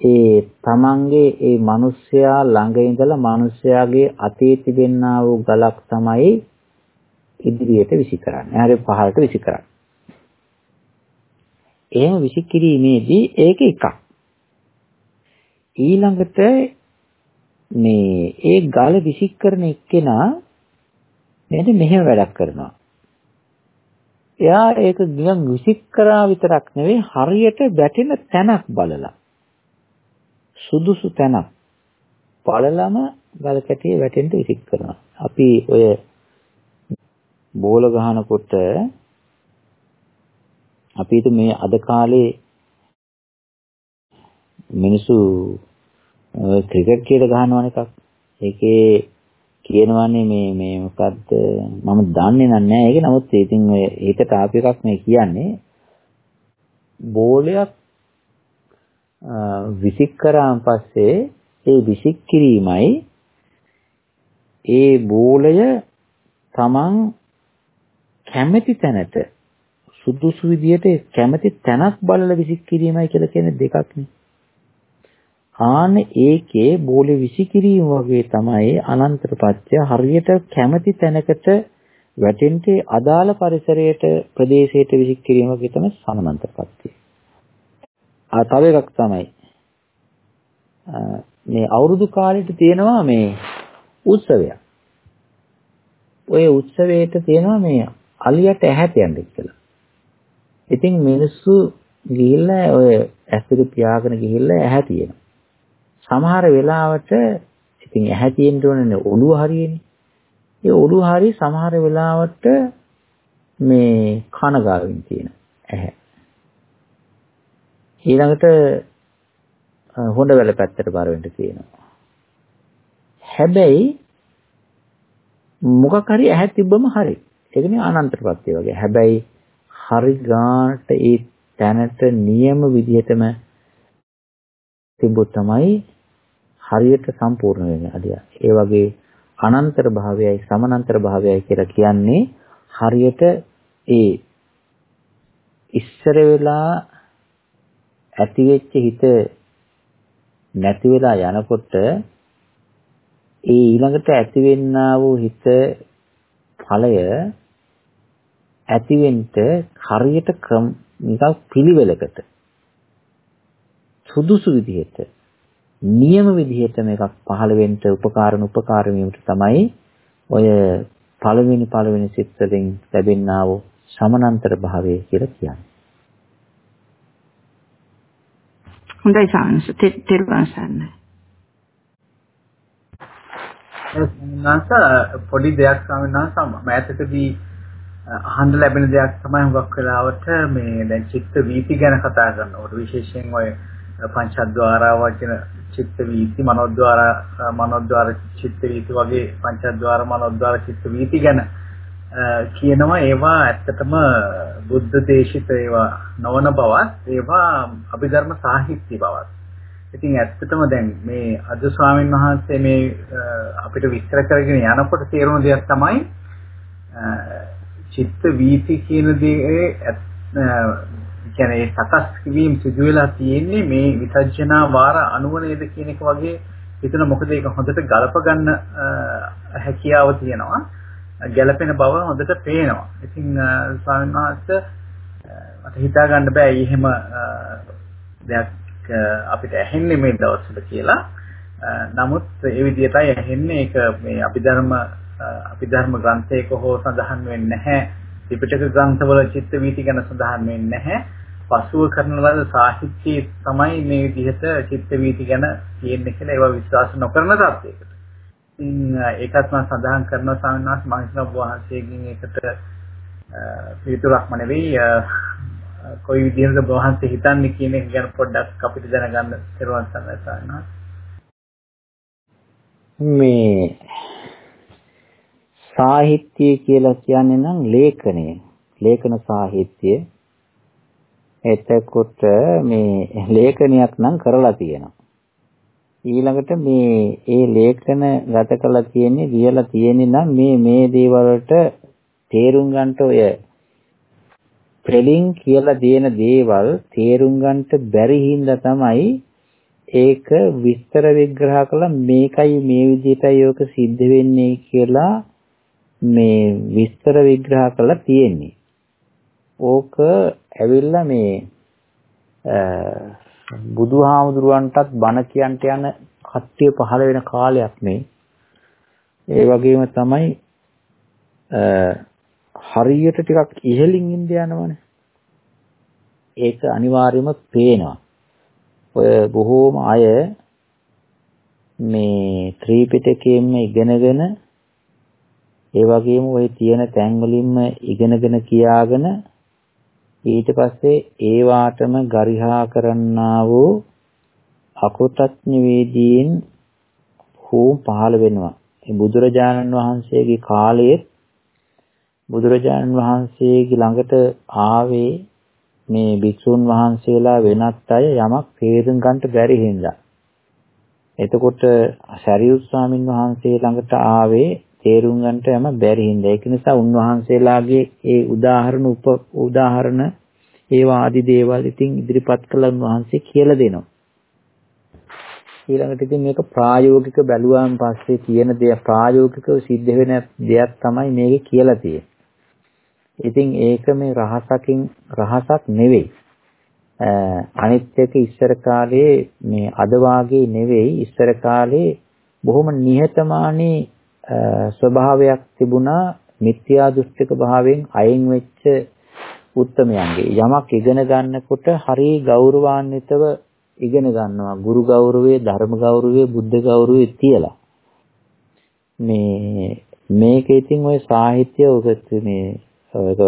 ඒ තමන්ගේ ඒ මිනිස්සයා ළඟ ඉඳලා මිනිස්සයාගේ අතේ තිබෙනා වූ ගලක් තමයි ඉදිරියට විසි කරන්නේ. හරි පහළට විසි කරන්නේ. එහෙම විසිකිරීමේදී ඒක එකක්. ඊළඟට මේ ඒ ගල විසික් කරන එක්කෙනා නේද මෙහෙම වැඩක් කරනවා. එයා ඒක නිකන් විසික් කරා විතරක් නෙවෙයි හරියට වැටෙන තැනක් බලලා සුදුසු තැනක් බලලම ගල් කැටිය වැටෙන්න විසික් කරනවා. අපි ඔය බෝල ගහනකොට අපිට මේ අද කාලේ මිනිස්සු ක්‍රිකට් කියලා ගහනවා එකක්. ඒකේ කියනවානේ මේ මේ මොකද්ද? මම දන්නේ නැහැ. ඒක නමුත් ඉතින් ඔය හිතට ආපු එකක් මේ කියන්නේ බෝලයක් විසික් කරාන් පස්සේ ඒ විසික් කිරීමයි ඒ බෝලය තමන් කැමැති තැනට සුදුසු විදියට කැමැති තැනක් බලලා විසික් කිරීමයි කියලා කියන දෙකක් නේ. ආන ඒකේ බෝලේ විසිකිරීම වගේ තමයි අනන්තර පත්‍ය හරියට කැමැති තැනකට වැටෙන්න අදාළ පරිසරයට ප්‍රදේශයට විසිකිරීම වගේ තමයි සමානන්තර පත්‍ය. ආ තව එකක් තමයි මේ අවුරුදු කාලෙට තියෙනවා මේ උත්සවයක්. ඔය උත්සවයට තියෙනවා මේ අලියට ඇහැ තියන්න කියලා. ඉතින් මිනිස්සු ගිහිල්ලා ඔය ඇස්තිරි පියාගෙන ගිහිල්ලා ඇහැ තියෙනවා. සමහර වෙලාවට ඉතින් ඇහැ තියෙන්න ඕනේ ඔළුව හරියනේ. ඒ ඔළුව හරිය සමහර වෙලාවට මේ කන ගාවින් තියෙන ඇහැ. ඊළඟට හොඬ වැල පැත්තට බර වෙන්න තියෙනවා. හැබැයි මොකක් හරි ඇහැ තිබ්බම හරි. ඒ කියන්නේ අනන්තපත්‍ය වගේ. හැබැයි හරි ගානට ඒ තැනට නියම විදිහටම තිබ්බොත් තමයි හරියට සම්පූර්ණ වෙන්නේ අදියා. ඒ වගේ අනන්තර භාවයයි සමානන්තර භාවයයි කියලා කියන්නේ හරියට ඒ ඉස්සර වෙලා ඇති වෙච්ච හිත නැති වෙලා යනකොට ඒ ඊළඟට ඇති වෙන්නා වූ හිත ඵලය ඇතිවෙන්න හරියට ක්‍රම නිකන් පිළිවෙලකට සුදුසු විදිහට නියම විදිහට මේකක් පහළ වෙන්න උපකාරන උපකාර වීමට තමයි ඔය පළවෙනි පළවෙනි සිත් වලින් ලැබෙනා වූ සමානන්තර භාවය කියලා කියන්නේ. හොඳයි සාංශ තෙරුවන් සරණයි. නැස පොඩි දෙයක් ස්වාමීන් වහන්සේ මෑතකදී අහන්න ලැබෙන දෙයක් තමයි හුඟක් වෙලාවට මේ දැන් චිත්ත වීති ගැන කතා කරනකොට විශේෂයෙන් ඔය පංචද්වාරා වචන චිත්ත වීති මනෝද්වාර මනෝද්වාර චිත්ත වීති වගේ පංචද්වාර මනෝද්වාර චිත්ත වීති ගැන කියනවා ඒවා ඇත්තටම බුද්ධ දේශිත ඒවා නොවන බවත් ඒවා අභිධර්ම සාහිත්‍ය බවත්. ඉතින් ඇත්තටම දැන් මේ අද ස්වාමීන් වහන්සේ මේ අපිට විස්තර කරගෙන යනකොට තේරුණ දෙයක් තමයි චිත්ත වීති කියන දේ කියන්නේ සකස් කිරීම සිදු වෙලා තියෙන්නේ මේ විසර්ජනා වාර අනුව නේද කියන එක වගේ හිතන මොකද ඒක හොඳට ගලප ගන්න හැකියාව තියෙනවා ගැළපෙන බව හොඳට පේනවා. ඉතින් ස්වාමීන් වහන්සේ මට හිතා ගන්න බෑ එහෙම දෙයක් අපිට ඇහෙන්නේ මේ දවස්වල කියලා. නමුත් ඒ විදිහටයි ඇහෙන්නේ ඒක මේ අභිධර්ම අභිධර්ම ග්‍රන්ථයක හෝ සඳහන් වෙන්නේ නැහැ. ත්‍රිපිටක ග්‍රන්ථවල චිත්ත වීති ගැන සඳහන් වෙන්නේ නැහැ. පසුව කරන ලද සාහිත්‍යයේ තමයි මේ විදිහට චිත්ත වීති ගැන තියෙන්නේ කියලා ඒවා විශ්වාස නොකරන තත්යකට. ඉතින් ඒකත් මම සඳහන් කරනවා ස්වාමීන් වහන්සේ මම හිතනවා ඔබ වහන්සේගෙන් ඒකට පිළිතුරක්ම නෙවෙයි කොයි විදිහකට ඔබ වහන්සේ හිතන්නේ කියන එක ගැන පොඩ්ඩක් අපිට දැනගන්න දරුවන් සරණයි ස්වාමීන් මේ සාහිත්‍ය කියලා කියන්නේ නම් ලේඛනය. ලේඛන සාහිත්‍ය එතකොට මේ ලේඛනයක් නම් කරලා තියෙනවා. ඊළඟට මේ ඒ ලේඛන ගත කරලා තියෙන්නේ ලියලා තියෙන්නේ නම් මේ මේ දේවල් වලට තේරුම් ගන්නට ඔය ප්‍රලින් කියලා දෙන දේවල් තේරුම් ගන්නට බැරි හින්දා තමයි ඒක විස්තර විග්‍රහ කළා මේකයි මේ විදිහටයි ඔක සිද්ධ වෙන්නේ කියලා මේ විස්තර විග්‍රහ කරලා තියෙන්නේ. ඕක ඇවිල්ලා මේ බුදුහාමුදුරුවන්ටත් බණ කියන්ට යන කට්ටිය පහළ වෙන කාලයක් මේ. ඒ වගේම තමයි හරියට ටිකක් ඉහළින් ඉඳ යනවනේ. ඒක අනිවාර්යයෙන්ම පේනවා. ඔය බොහෝම අය මේ ත්‍රිපිටකයෙන්ම ඉගෙනගෙන ඒ වගේම ওই තියෙන තැන් වලින්ම ඉගෙනගෙන කියාගෙන ඊට පස්සේ ඒ වාටම ගරිහා කරන්නා වූ අකුතඥ වේදීන් හෝ පහළ වෙනවා. ඒ බුදුරජාණන් වහන්සේගේ කාලයේ බුදුරජාණන් වහන්සේගේ ළඟට ආවේ මේ භික්ෂුන් වහන්සේලා වෙනත් අය යමක් තේරුම් ගන්නට බැරි හින්දා. එතකොට සරියුත් ස්වාමින් වහන්සේ ළඟට ආවේ තේරුම් ගන්නට යම බැරි හින්දා. ඒක නිසා උන්වහන්සේලාගේ ඒ උදාහරණ උප උදාහරණ ඒවා ආදි දේවල් ඉතින් ඉදිරිපත් කළ උන්වහන්සේ කියලා දෙනවා. ඊළඟට ඉතින් මේක ප්‍රායෝගික බැලුවාන් පස්සේ තියෙන දේ ප්‍රායෝගිකව සිද්ධ වෙන දෙයක් තමයි මේකේ කියලා තියෙන්නේ. ඉතින් ඒක මේ රහසකින් රහසක් නෙවෙයි. අනිත් එක ඉස්සර කාලේ මේ අද වාගේ නෙවෙයි ඉස්සර කාලේ බොහොම නිහතමානී ස්වභාවයක් තිබුණා මිත්‍යා දෘෂ්ටික භාවයෙන් අයින් වෙච්ච උත්තමයන්ගේ යමක් ඉගෙන ගන්නකොට හරි ගෞරවාන්විතව ඉගෙන ගන්නවා ගුරු ගෞරවය ධර්ම ගෞරවය බුද්ධ ගෞරවය තියලා මේ මේක ඉතින් ওই සාහිත්‍ය ඔක මේ ඒක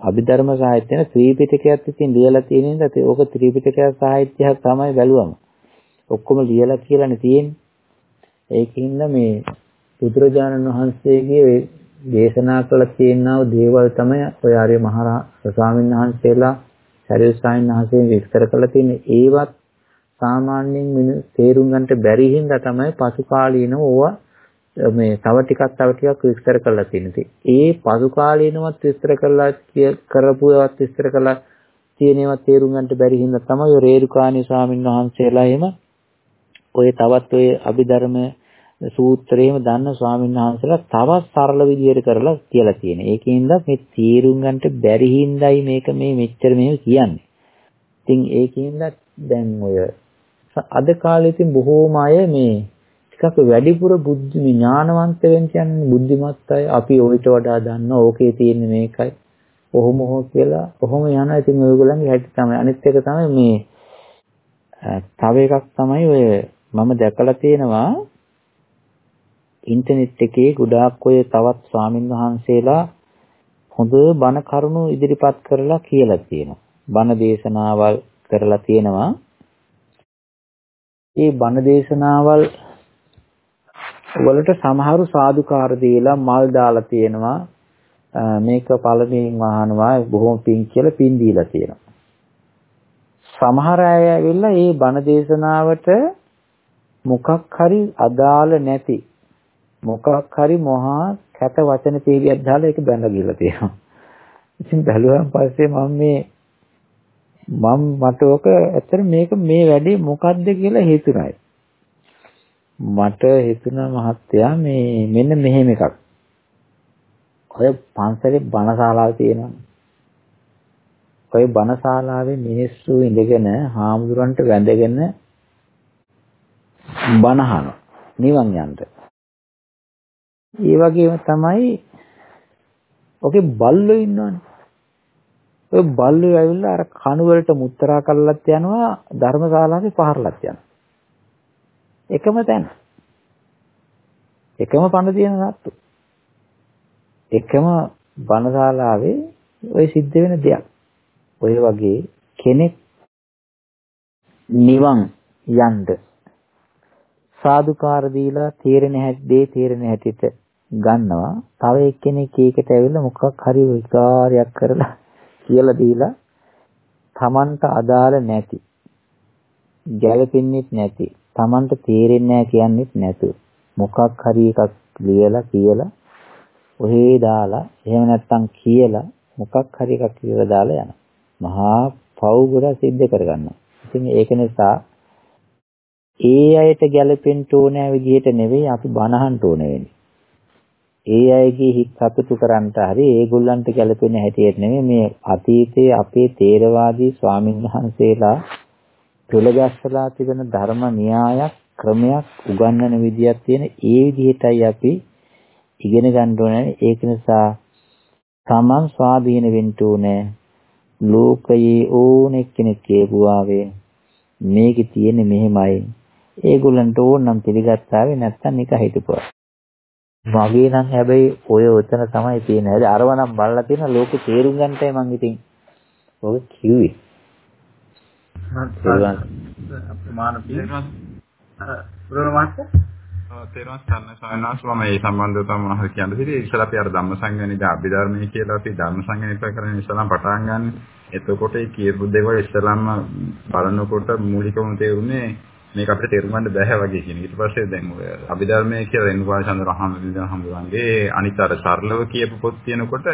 අභිධර්ම සාහිත්‍යන ත්‍රිපිටකයක් ඉතින් ලියලා තියෙන නිසා ඕක ත්‍රිපිටකයක් සාහිත්‍යයක් තමයි බැලුවම. ඔක්කොම ලියලා කියලානේ තියෙන්නේ. ඒකින්ද මේ බුදුරජාණන් වහන්සේගේ දේශනා කළ තියෙනා දේවල් තමයි ඔය ආර්ය මහා ස්වාමීන් වහන්සේලා සරියු ස්වාමීන් වහන්සේ විස්තර කළ තියෙන්නේ. ඒවත් සාමාන්‍යයෙන් තේරුම් ගන්නට බැරි හින්දා තමයි පසු කාලීනව ඕවා මේ තව ටිකක් තව ටිකක් විස්තර කරලා තියෙනවා. ඒ පසු කාලීනවත් විස්තර කරලා කරපු ඒවත් විස්තර කරලා තියෙන ඒවා තේරුම් ගන්නට බැරි හින්දා තමයි ඔය රේරුකාණී ස්වාමීන් වහන්සේලා එහෙම ඔය තවත් ඔය අභිධර්ම සූත්‍රයේම දන්න ස්වාමීන් වහන්සේලා තවත් සරල විදිහට කරලා කියලා තියෙනවා. ඒකින්ද මේ තේරුම් ගන්නට බැරි හින්දායි මේක මේ මෙච්චර මෙහෙම කියන්නේ. ඉතින් ඒකින්ද දැන් ඔය අද කාලේ ඉතින් බොහෝම අය මේ ටිකක් වැඩිපුර බුද්ධි ඥානවන්ත වෙන්න කියන්නේ බුද්ධිමත් අය අපි ඔయిత වඩා දන්නවා ඕකේ තියෙන්නේ මේකයි. ඔහොම හෝ කියලා ඔහොම යනවා. ඉතින් ඔයගොල්ලන්ගේ හැටි තමයි. අනිත් එක තමයි මේ තව එකක් තමයි ඔය මම දැකලා තියෙනවා ඉන්ටර්නෙට් එකේ ගොඩාක් ඔය තවත් ස්වාමින් වහන්සේලා හොඳ බණ කරුණු ඉදිරිපත් කරලා කියලා තියෙනවා. බණ දේශනාවල් කරලා තියෙනවා. ඒ බණ දේශනාවල් වලට සමහරු සාදුකාර දීලා මල් දාලා තියෙනවා මේක පළමුවෙන් වහනවා බොහොම පිං කියලා පින් දීලා තියෙනවා සමහර අය ඇවිල්ලා මේ බණ දේශනාවට මොකක් හරි අදාළ නැති මොකක් හරි මොහා කැත වචන තේරියක් දාලා ඒක බැලලා ගිහලා තියෙනවා ඉතින් බැලුවාන් පස්සේ මම මේ මම මට ඔක ඇත්තට මේක මේ වැඩේ මොකද්ද කියලා හිතුණා මට හිතුණා මහත්තයා මේ මෙන්න මෙහෙම එකක්. ඔය පන්සලේ බණශාලාව තියෙනවා. ඔය බණශාලාවේ මිනිස්සු ඉඳගෙන හාමුදුරන්ට වැඳගෙන බණහන නිවන් යන්න. ඒ වගේම තමයි ඔකේ බල්ලෝ ඉන්නවනේ. ඔය බල්ලෝ ඇවිල්ලා අර කණු වලට මුත්‍රා කල්ලත් යනවා ධර්මශාලාවේ පහරලත් යනවා. එකම තැන. එකම පණ තියෙන සත්තු. එකම බණශාලාවේ ওই සිද්ධ වෙන දෙයක්. ඔය වගේ කෙනෙක් නිවන් යන්න සාදුකාර දීලා තේරෙන හැටි තේරෙන හැටිට ගන්නවා. තව එක්කෙනෙක් ඒකට ඇවිල්ලා මොකක් හරි විකාරයක් කරලා කියලා දීලා Tamanට අදාළ නැති ගැළපෙන්නේ නැති Tamanට තේරෙන්නේ නැහැ කියන්නේත් නැතුව මොකක් හරි එකක් ලියලා කියලා ඔහේ දාලා එහෙම නැත්තම් කියලා මොකක් හරි එකක් කියලා දාලා යනවා. මහා පව් ගොඩ සිද්ධ කරගන්නවා. ඉතින් ඒක නිසා ඒ අයට ගැළපෙන්න ඕනෑ විදිහට නෙවෙයි අපි බනහන්න ඕන වෙන්නේ. ඒ අයගේ හිත සතුටු කරන්නට හරි ඒගොල්ලන්ට ගැළපෙන හැටියට නෙමෙයි මේ අතීතයේ අපේ තේරවාදී ස්වාමීන් වහන්සේලා තුලගස්සලා තිබෙන ධර්ම න්‍යායක් ක්‍රමයක් උගන්වන විදියක් තියෙන ඒ විදිහටයි අපි ඉගෙන ගන්න ඕනේ. ඒක නිසා තමන් ස්වාධීන වෙන්න ඕනේ. ලෝකයේ ඕනෙක් කෙනෙක් කියපුවාවේ මේකේ තියෙන්නේ මෙහෙමයි. ඒගොල්ලන්ට ඕනනම් පිළිගත්තාවේ නැත්තම් එක හිතපුවා මගේ නම් හැබැයි ඔය උතන තමයි තියෙන්නේ. හරි අරව නම් බලලා තියෙන ලෝකේ තේරුම් ගන්නටයි මං ඉතින් ඔය කිව්වේ. තේරුම් ගන්න සායනාස් මම මේ සම්බන්ධව තමයි මොනවද කියන්න හිතේ ඉස්සලා අපි අර ධම්ම සංගණිත අභිධර්මයේ කියලා අපි ධර්ම සංගණිත කරගෙන ඉස්සලාම පටන් ගන්න. එතකොට ඒ කියපු දේවල් ඉස්සලාම බලනකොට මූලිකවම තේරුනේ මේක අපිට තේරුම් ගන්න බැහැ වගේ කියන. ඊට පස්සේ දැන් ඔය අභිධර්මයේ කියලා රෙන්වාල් චන්ද්‍ර රහමතුල්ලා හඳුරන්නේ අනිත් අර සරලව කියපු පොත් තියෙනකොට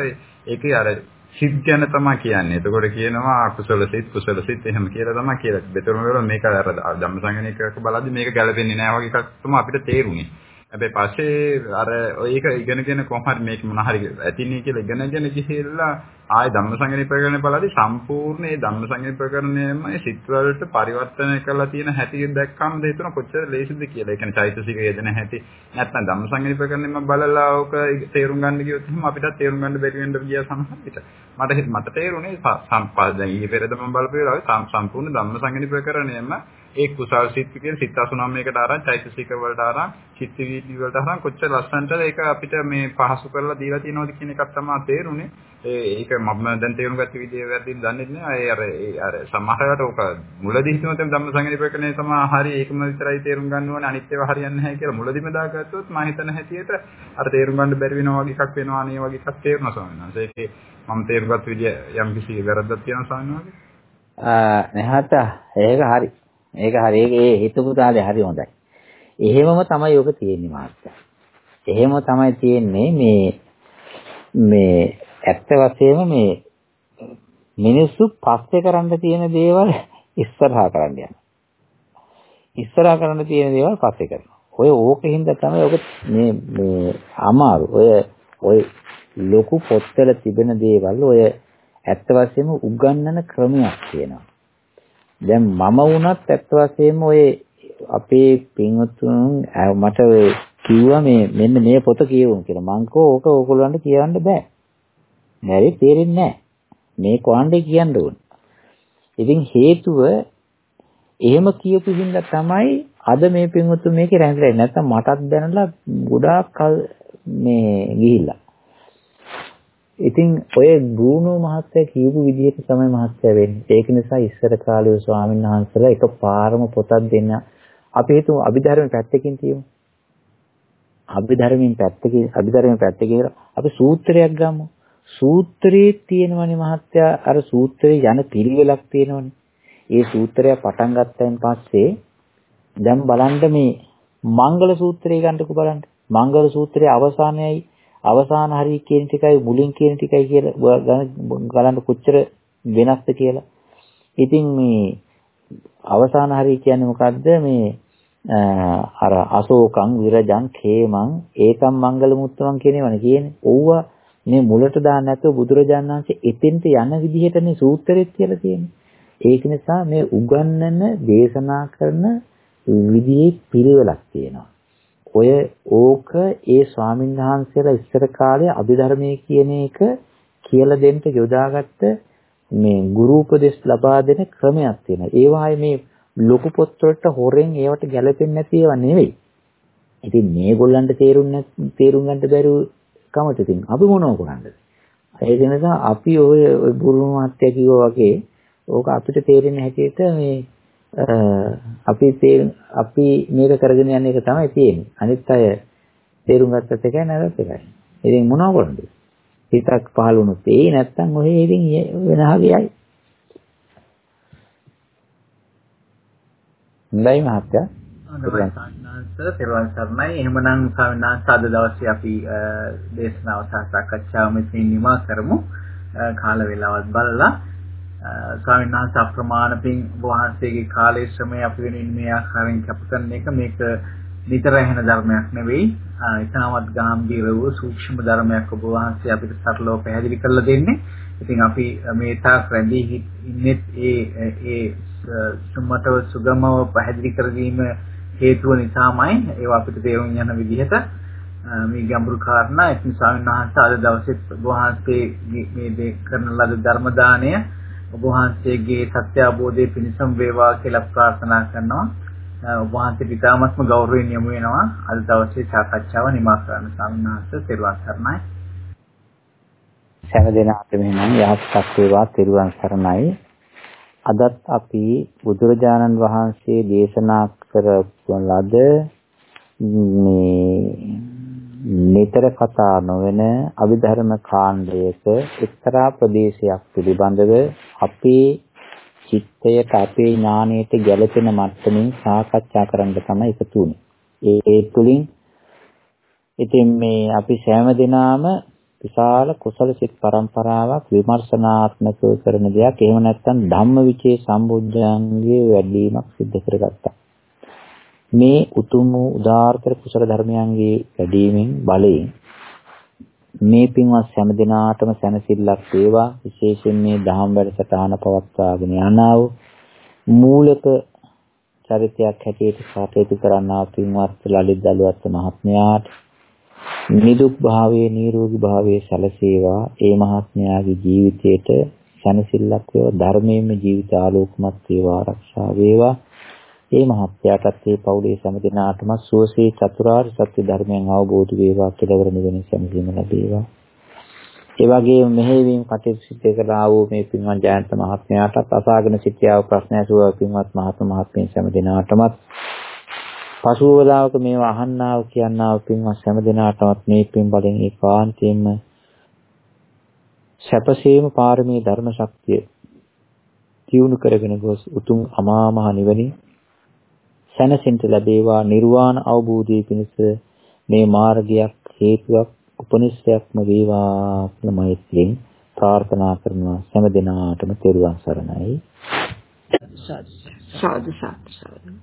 ඒකේ අර සිත් ගැන තමයි කියන්නේ. එතකොට කියනවා අකුසල සිත් කුසල සිත් එහෙම කියලා තමයි කියලා. බෙතරම වල මේක අර ධම්මසංගණිකක බලද්දි මේක ගැලපෙන්නේ නැහැ වගේ එකක් තමයි අපිට තේරුනේ. හැබැයි පස්සේ අර ඒක ඉගෙනගෙන කොහොම හරි මේක මොන හරි ඇතිනේ කියලා ඉගෙනගෙන ගිහිල්ලා ආය ධම්මසංගණි ප්‍රකරණය බලද්දී සම්පූර්ණ ඒ ධම්මසංගණි ප්‍රකරණයම සිත් වලට පරිවර්තනය කරලා තියෙන හැටි දැක්කම දෙහිතුන කොච්චර ලේසිද කියලා. ඒ කියන්නේ චෛතසික යෙදෙන හැටි නැත්නම් ධම්මසංගණි ප්‍රකරණයම බලලා ඕක තේරුම් ගන්න ගියොත් එහෙනම් අපිට තේරුම් ගන්න බැරි වෙන්න ගියා සමහර විට. මට මට තේරුනේ සම්පා දැන් ඊයේ පෙරේද මම බලපු වෙලාවේ සම්පූර්ණ ධම්මසංගණි ප්‍රකරණයම ඒ කුසල් සිත් කියන සිත් 89කට අරන් චෛතසික වලට අරන් චිත්ත වීදි වලට අරන් කොච්චර ලස්සනටද ඒක අපිට මේ පහසු කරලා දීලා තියෙනවද කියන එකක් තමයි තේරුනේ. ඒක මම දැන් තේරුම් ගත්ත විදිය වැරදිද දන්නේ නැහැ. ඒ අර ඒ අර සමහරවට ඔක මුලදී හිතන තෙම ධම්ම සංගණිපකනේ තමයි හරි ඒකම විතරයි තේරුම් ගන්න ඕනේ අනිත් ඒවා හරියන්නේ නැහැ කියලා මුලදීම දාගත්තොත් මම හිතන හැටියට අර තේරුම් ගන්න බැරි වෙනවා වගේ එකක් වෙනවා නේ වගේ එකක් තේරුණා ස්වාමීන් වහන්සේ. ඒකේ මම තේරුම් ගත්ත විදිය යම් කිසි වැරද්දක් තියෙනවා ස්වාමීන් වහන්සේ. ආ නැහත ඒක හරි. ඒක හරි. ඒක ඒ හිතපු තාලේ හරි හොඳයි. එහෙමම තමයි ඔක තියෙන්නේ මාත්‍යා. එහෙම තමයි තියෙන්නේ මේ මේ ඇත්ත වශයෙන්ම මේ මිනිස්සු පස්සේ කරන්න තියෙන දේවල් ඉස්සරහා කරන්න යනවා. ඉස්සරහා කරන්න තියෙන දේවල් පස්සේ කරනවා. ඔය ඕකෙන්ද තමයි ඔක මේ මේ අමාරු. ඔය ඔය ලොකු පොත්වල තිබෙන දේවල් ඔය ඇත්ත වශයෙන්ම උගන්වන ක්‍රමයක් තියෙනවා. දැන් මම වුණත් ඇත්ත වශයෙන්ම ඔය අපේ පින්වත්තුන් මට ඔය කිව්වා මේ මෙන්න මේ පොත කියවමු කියලා. මං කෝ ඕක ඕගොල්ලන්ට කියවන්න බෑ. නැරි තේරෙන්නේ නැහැ. මේ කොහොමද කියන්න ඕන. ඉතින් හේතුව එහෙම කියපු හින්දා තමයි අද මේ පින්වත්තුන් මේකේ රැඳිලා නැත්තම් මටත් දැනලා ගොඩාක් කල් මේ ගිහිල්ලා. ඉතින් ඔය බ්‍රූනෝ මහත්තයා කියපු විදිහට තමයි මහත්තයා වෙන්නේ. ඒක නිසා ඉස්සර කාලේ ස්වාමීන් වහන්සේලා එකපාරම පොතක් දෙන්න අපි හිතමු අභිධර්ම පැත්තකින් තියමු. අභිධර්මයෙන් පැත්තකින් අභිධර්මයෙන් පැත්තකින් අපි සූත්‍රයක් ගමු. සූත්‍රයේ තියෙනවනේ මහත්තයා අර සූත්‍රයේ යන පිළිවෙලක් තියෙනවනේ. ඒ සූත්‍රය පටන් ගත්තයින් පස්සේ දැන් බලන්න මේ මංගල සූත්‍රය ගන්නකො බලන්න. මංගල සූත්‍රයේ අවසානයයි අවසාන හරිය කියන ටිකයි මුලින් කියන ටිකයි කියලා ගලන්න කොච්චර වෙනස්ද කියලා. ඉතින් මේ අවසාන හරිය කියන්නේ මොකද්ද මේ අර අශෝකං විරජං khේමං ඒකම් මංගල මුත්තමන් කියනවනේ කියන්නේ. ඕවා මේ මුලට දාන්න නැතුව බුදුරජාණන් වහන්සේ එතෙන්ට යන විදිහටනේ සූත්‍රෙත් කියලා තියෙන්නේ. ඒක නිසා මේ උගන්නන දේශනා කරන විදිහේ පිළිවෙලක් තියෙනවා. ඔය ඕක ඒ ස්වාමීන් වහන්සේලා ඉස්සර කාලේ අභිධර්මයේ කියන එක කියලා දෙන්න යොදාගත්ත මේ ගුරු උපදෙස් ලබා දෙන ක්‍රමයක් තියෙනවා. ඒවායි මේ ලොකු පොත්වලට හොරෙන් ඒවට ගැලපෙන්නේ නැති ඒවා නෙවෙයි. ඉතින් මේගොල්ලන්ට තේරුම් තේරුම් ගන්න බැරුව කමට ඉතින් අපි මොනව කරන්නද? ඒක නිසා අපි ඔය බුරුම මාත්‍ය කිව්වා වගේ ඕක අපිට තේරෙන හැටියට මේ අපි අපි මේක කරගෙන යන එක තමයි තියෙන්නේ. අනිත් අය තේරුම් ගත්තත් එකයි නැරත් එකයි. ඉතින් මොනව කරන්නද? හිතක් පහළ වුණොත් ඒ නැත්තම් ඔහෙ ඉතින් වෙනහගියයි. හොඳයි මහත්තයා. සර් පෙරවන් සර්ණයි එහෙමනම් ස්වාමීන් අද දවසේ අපි දේශනාව සහ සාකච්ඡාව මෙතනින් නිමා කරමු කාල වේලාවත් බලලා ස්වාමීන් වහන්සේ අප්‍රමාණ පින් වහන්සේගේ කාලයේ ශ්‍රමය අපි වෙනින් මේ ආකාරයෙන් කැප කරන එක මේක නිතර ඇහෙන ධර්මයක් නෙවෙයි. ඉතාමත් ගැඹීර වූ සූක්ෂම ධර්මයක් ඔබ වහන්සේ අපිට සරලව පැහැදිලි කරලා දෙන්නේ. ඉතින් අපි මේ තාක් රැඳී ඉන්නේ ඒ ඒ සුමතව සුගමව පැහැදිලි කර දීම හේතුව නිසාමයි ඒවා අපිට තේරුම් යන විදිහට මේ ගැඹුරු කාරණා ඉතින් ස්වාමීන් වහන්සේ අද දවසේ ඔබ වහන්සේ මේ කරන ලද ධර්ම දාණය ඔබ වහන්සේගේ සත්‍ය අවබෝධය පිණිසම වේවා කියලා ප්‍රාර්ථනා කරනවා. ඔබ වහන්සේට ඉතාමත්ම ගෞරවයෙන් යොමු වෙනවා අද දවසේ සාකච්ඡාව නිමා කරන්න ස්වාමීන් වහන්සේ තෙරුවන් සරණයි. සෑම දිනකට මෙහෙනම් යහපත් වේවා තෙරුවන් සරණයි. අදත් අපි බුදුරජාණන් වහන්සේ දේශනා කරපු ලද මේ නිතර කතා නොවන අභිධර්ම කාණ්ඩයක එක්තරා ප්‍රදේශයක් පිළිබඳව අපේ චිත්තයට අපේ ඥානයට ගැළපෙන මට්ටමින් සාකච්ඡා කරන්න තමයි එකතු වුනේ. ඒ ඒ තුලින් ඉතින් මේ අපි සෑම දිනාම විශාල කුසල සිත් පරම්පරාවක් විමර්ශනාත්මකව කරන දෙයක්. එහෙම නැත්නම් ධම්මවිචේ සම්බුද්ධයන්ගේ වැඩිවීමක් සිද්ධ කරගත්තා. මේ උතුම් වූ උදාාරතර කුසල ධර්මයන්ගේ වැඩිවීමෙන් බලයෙන් මේ පින්වත් හැම දිනාටම සැනසෙල්ලක් වේවා. විශේෂයෙන් මේ දහම් වැඩසටහන පවත්වාගෙන යනා වූ මූලික චරිතයක් හැටියට කටයුතු කරන්නා පින්වත් ලලිත් දලුවත් මහත්මයාට නිදුක් භාවයේ නිරෝගී භාවයේ සැලසේවා. ඒ මහත්මයාගේ ජීවිතයට සැනසෙල්ලක් වේවා. ධර්මයෙන්ම ජීවිත ආලෝකමත් වේවා ආරක්ෂා වේවා. ඒ මහත්යාටත් ඒ පවුලේ සෑම දිනාටම සුවසේ චතුරාර්ය සත්‍ය ධර්මයන් අවබෝධ වේවා කෙලවර නිවන සැනසීම ලැබේවා. ඒ වගේම මෙහෙයවීම කටයුතු සිදු කළා වූ මේ පින්වත් ජයන්ත මහත්මයාටත් අසාගෙන සිටියා ප්‍රශ්න ඇසුවා පින්වත් මහත්ම මහත්මීන් සෑම දිනාටමත් පසුව වේලාවක මේවා අහන්නාව කියන්නාව පින්වත් සෑම දිනාටමත් මේ පින් බලෙන් ඒකාන්තයෙන්ම සැපසේම පාරමී ධර්ම ශක්තිය තියුණු කරගෙන ගොස් උතුම් අමා මහ නිවනින් සැනසෙන්න ලැබේවා. නිර්වාණ අවබෝධයේ පිණිස මේ මාර්ගයක් හේතුවක් උපනිෂයක්ම වේවා කියලා මෛත්‍රියෙන් ප්‍රාර්ථනා කරනවා. හැම දිනාටම තෙරුවන් සරණයි. සාදු සාදු සාදු.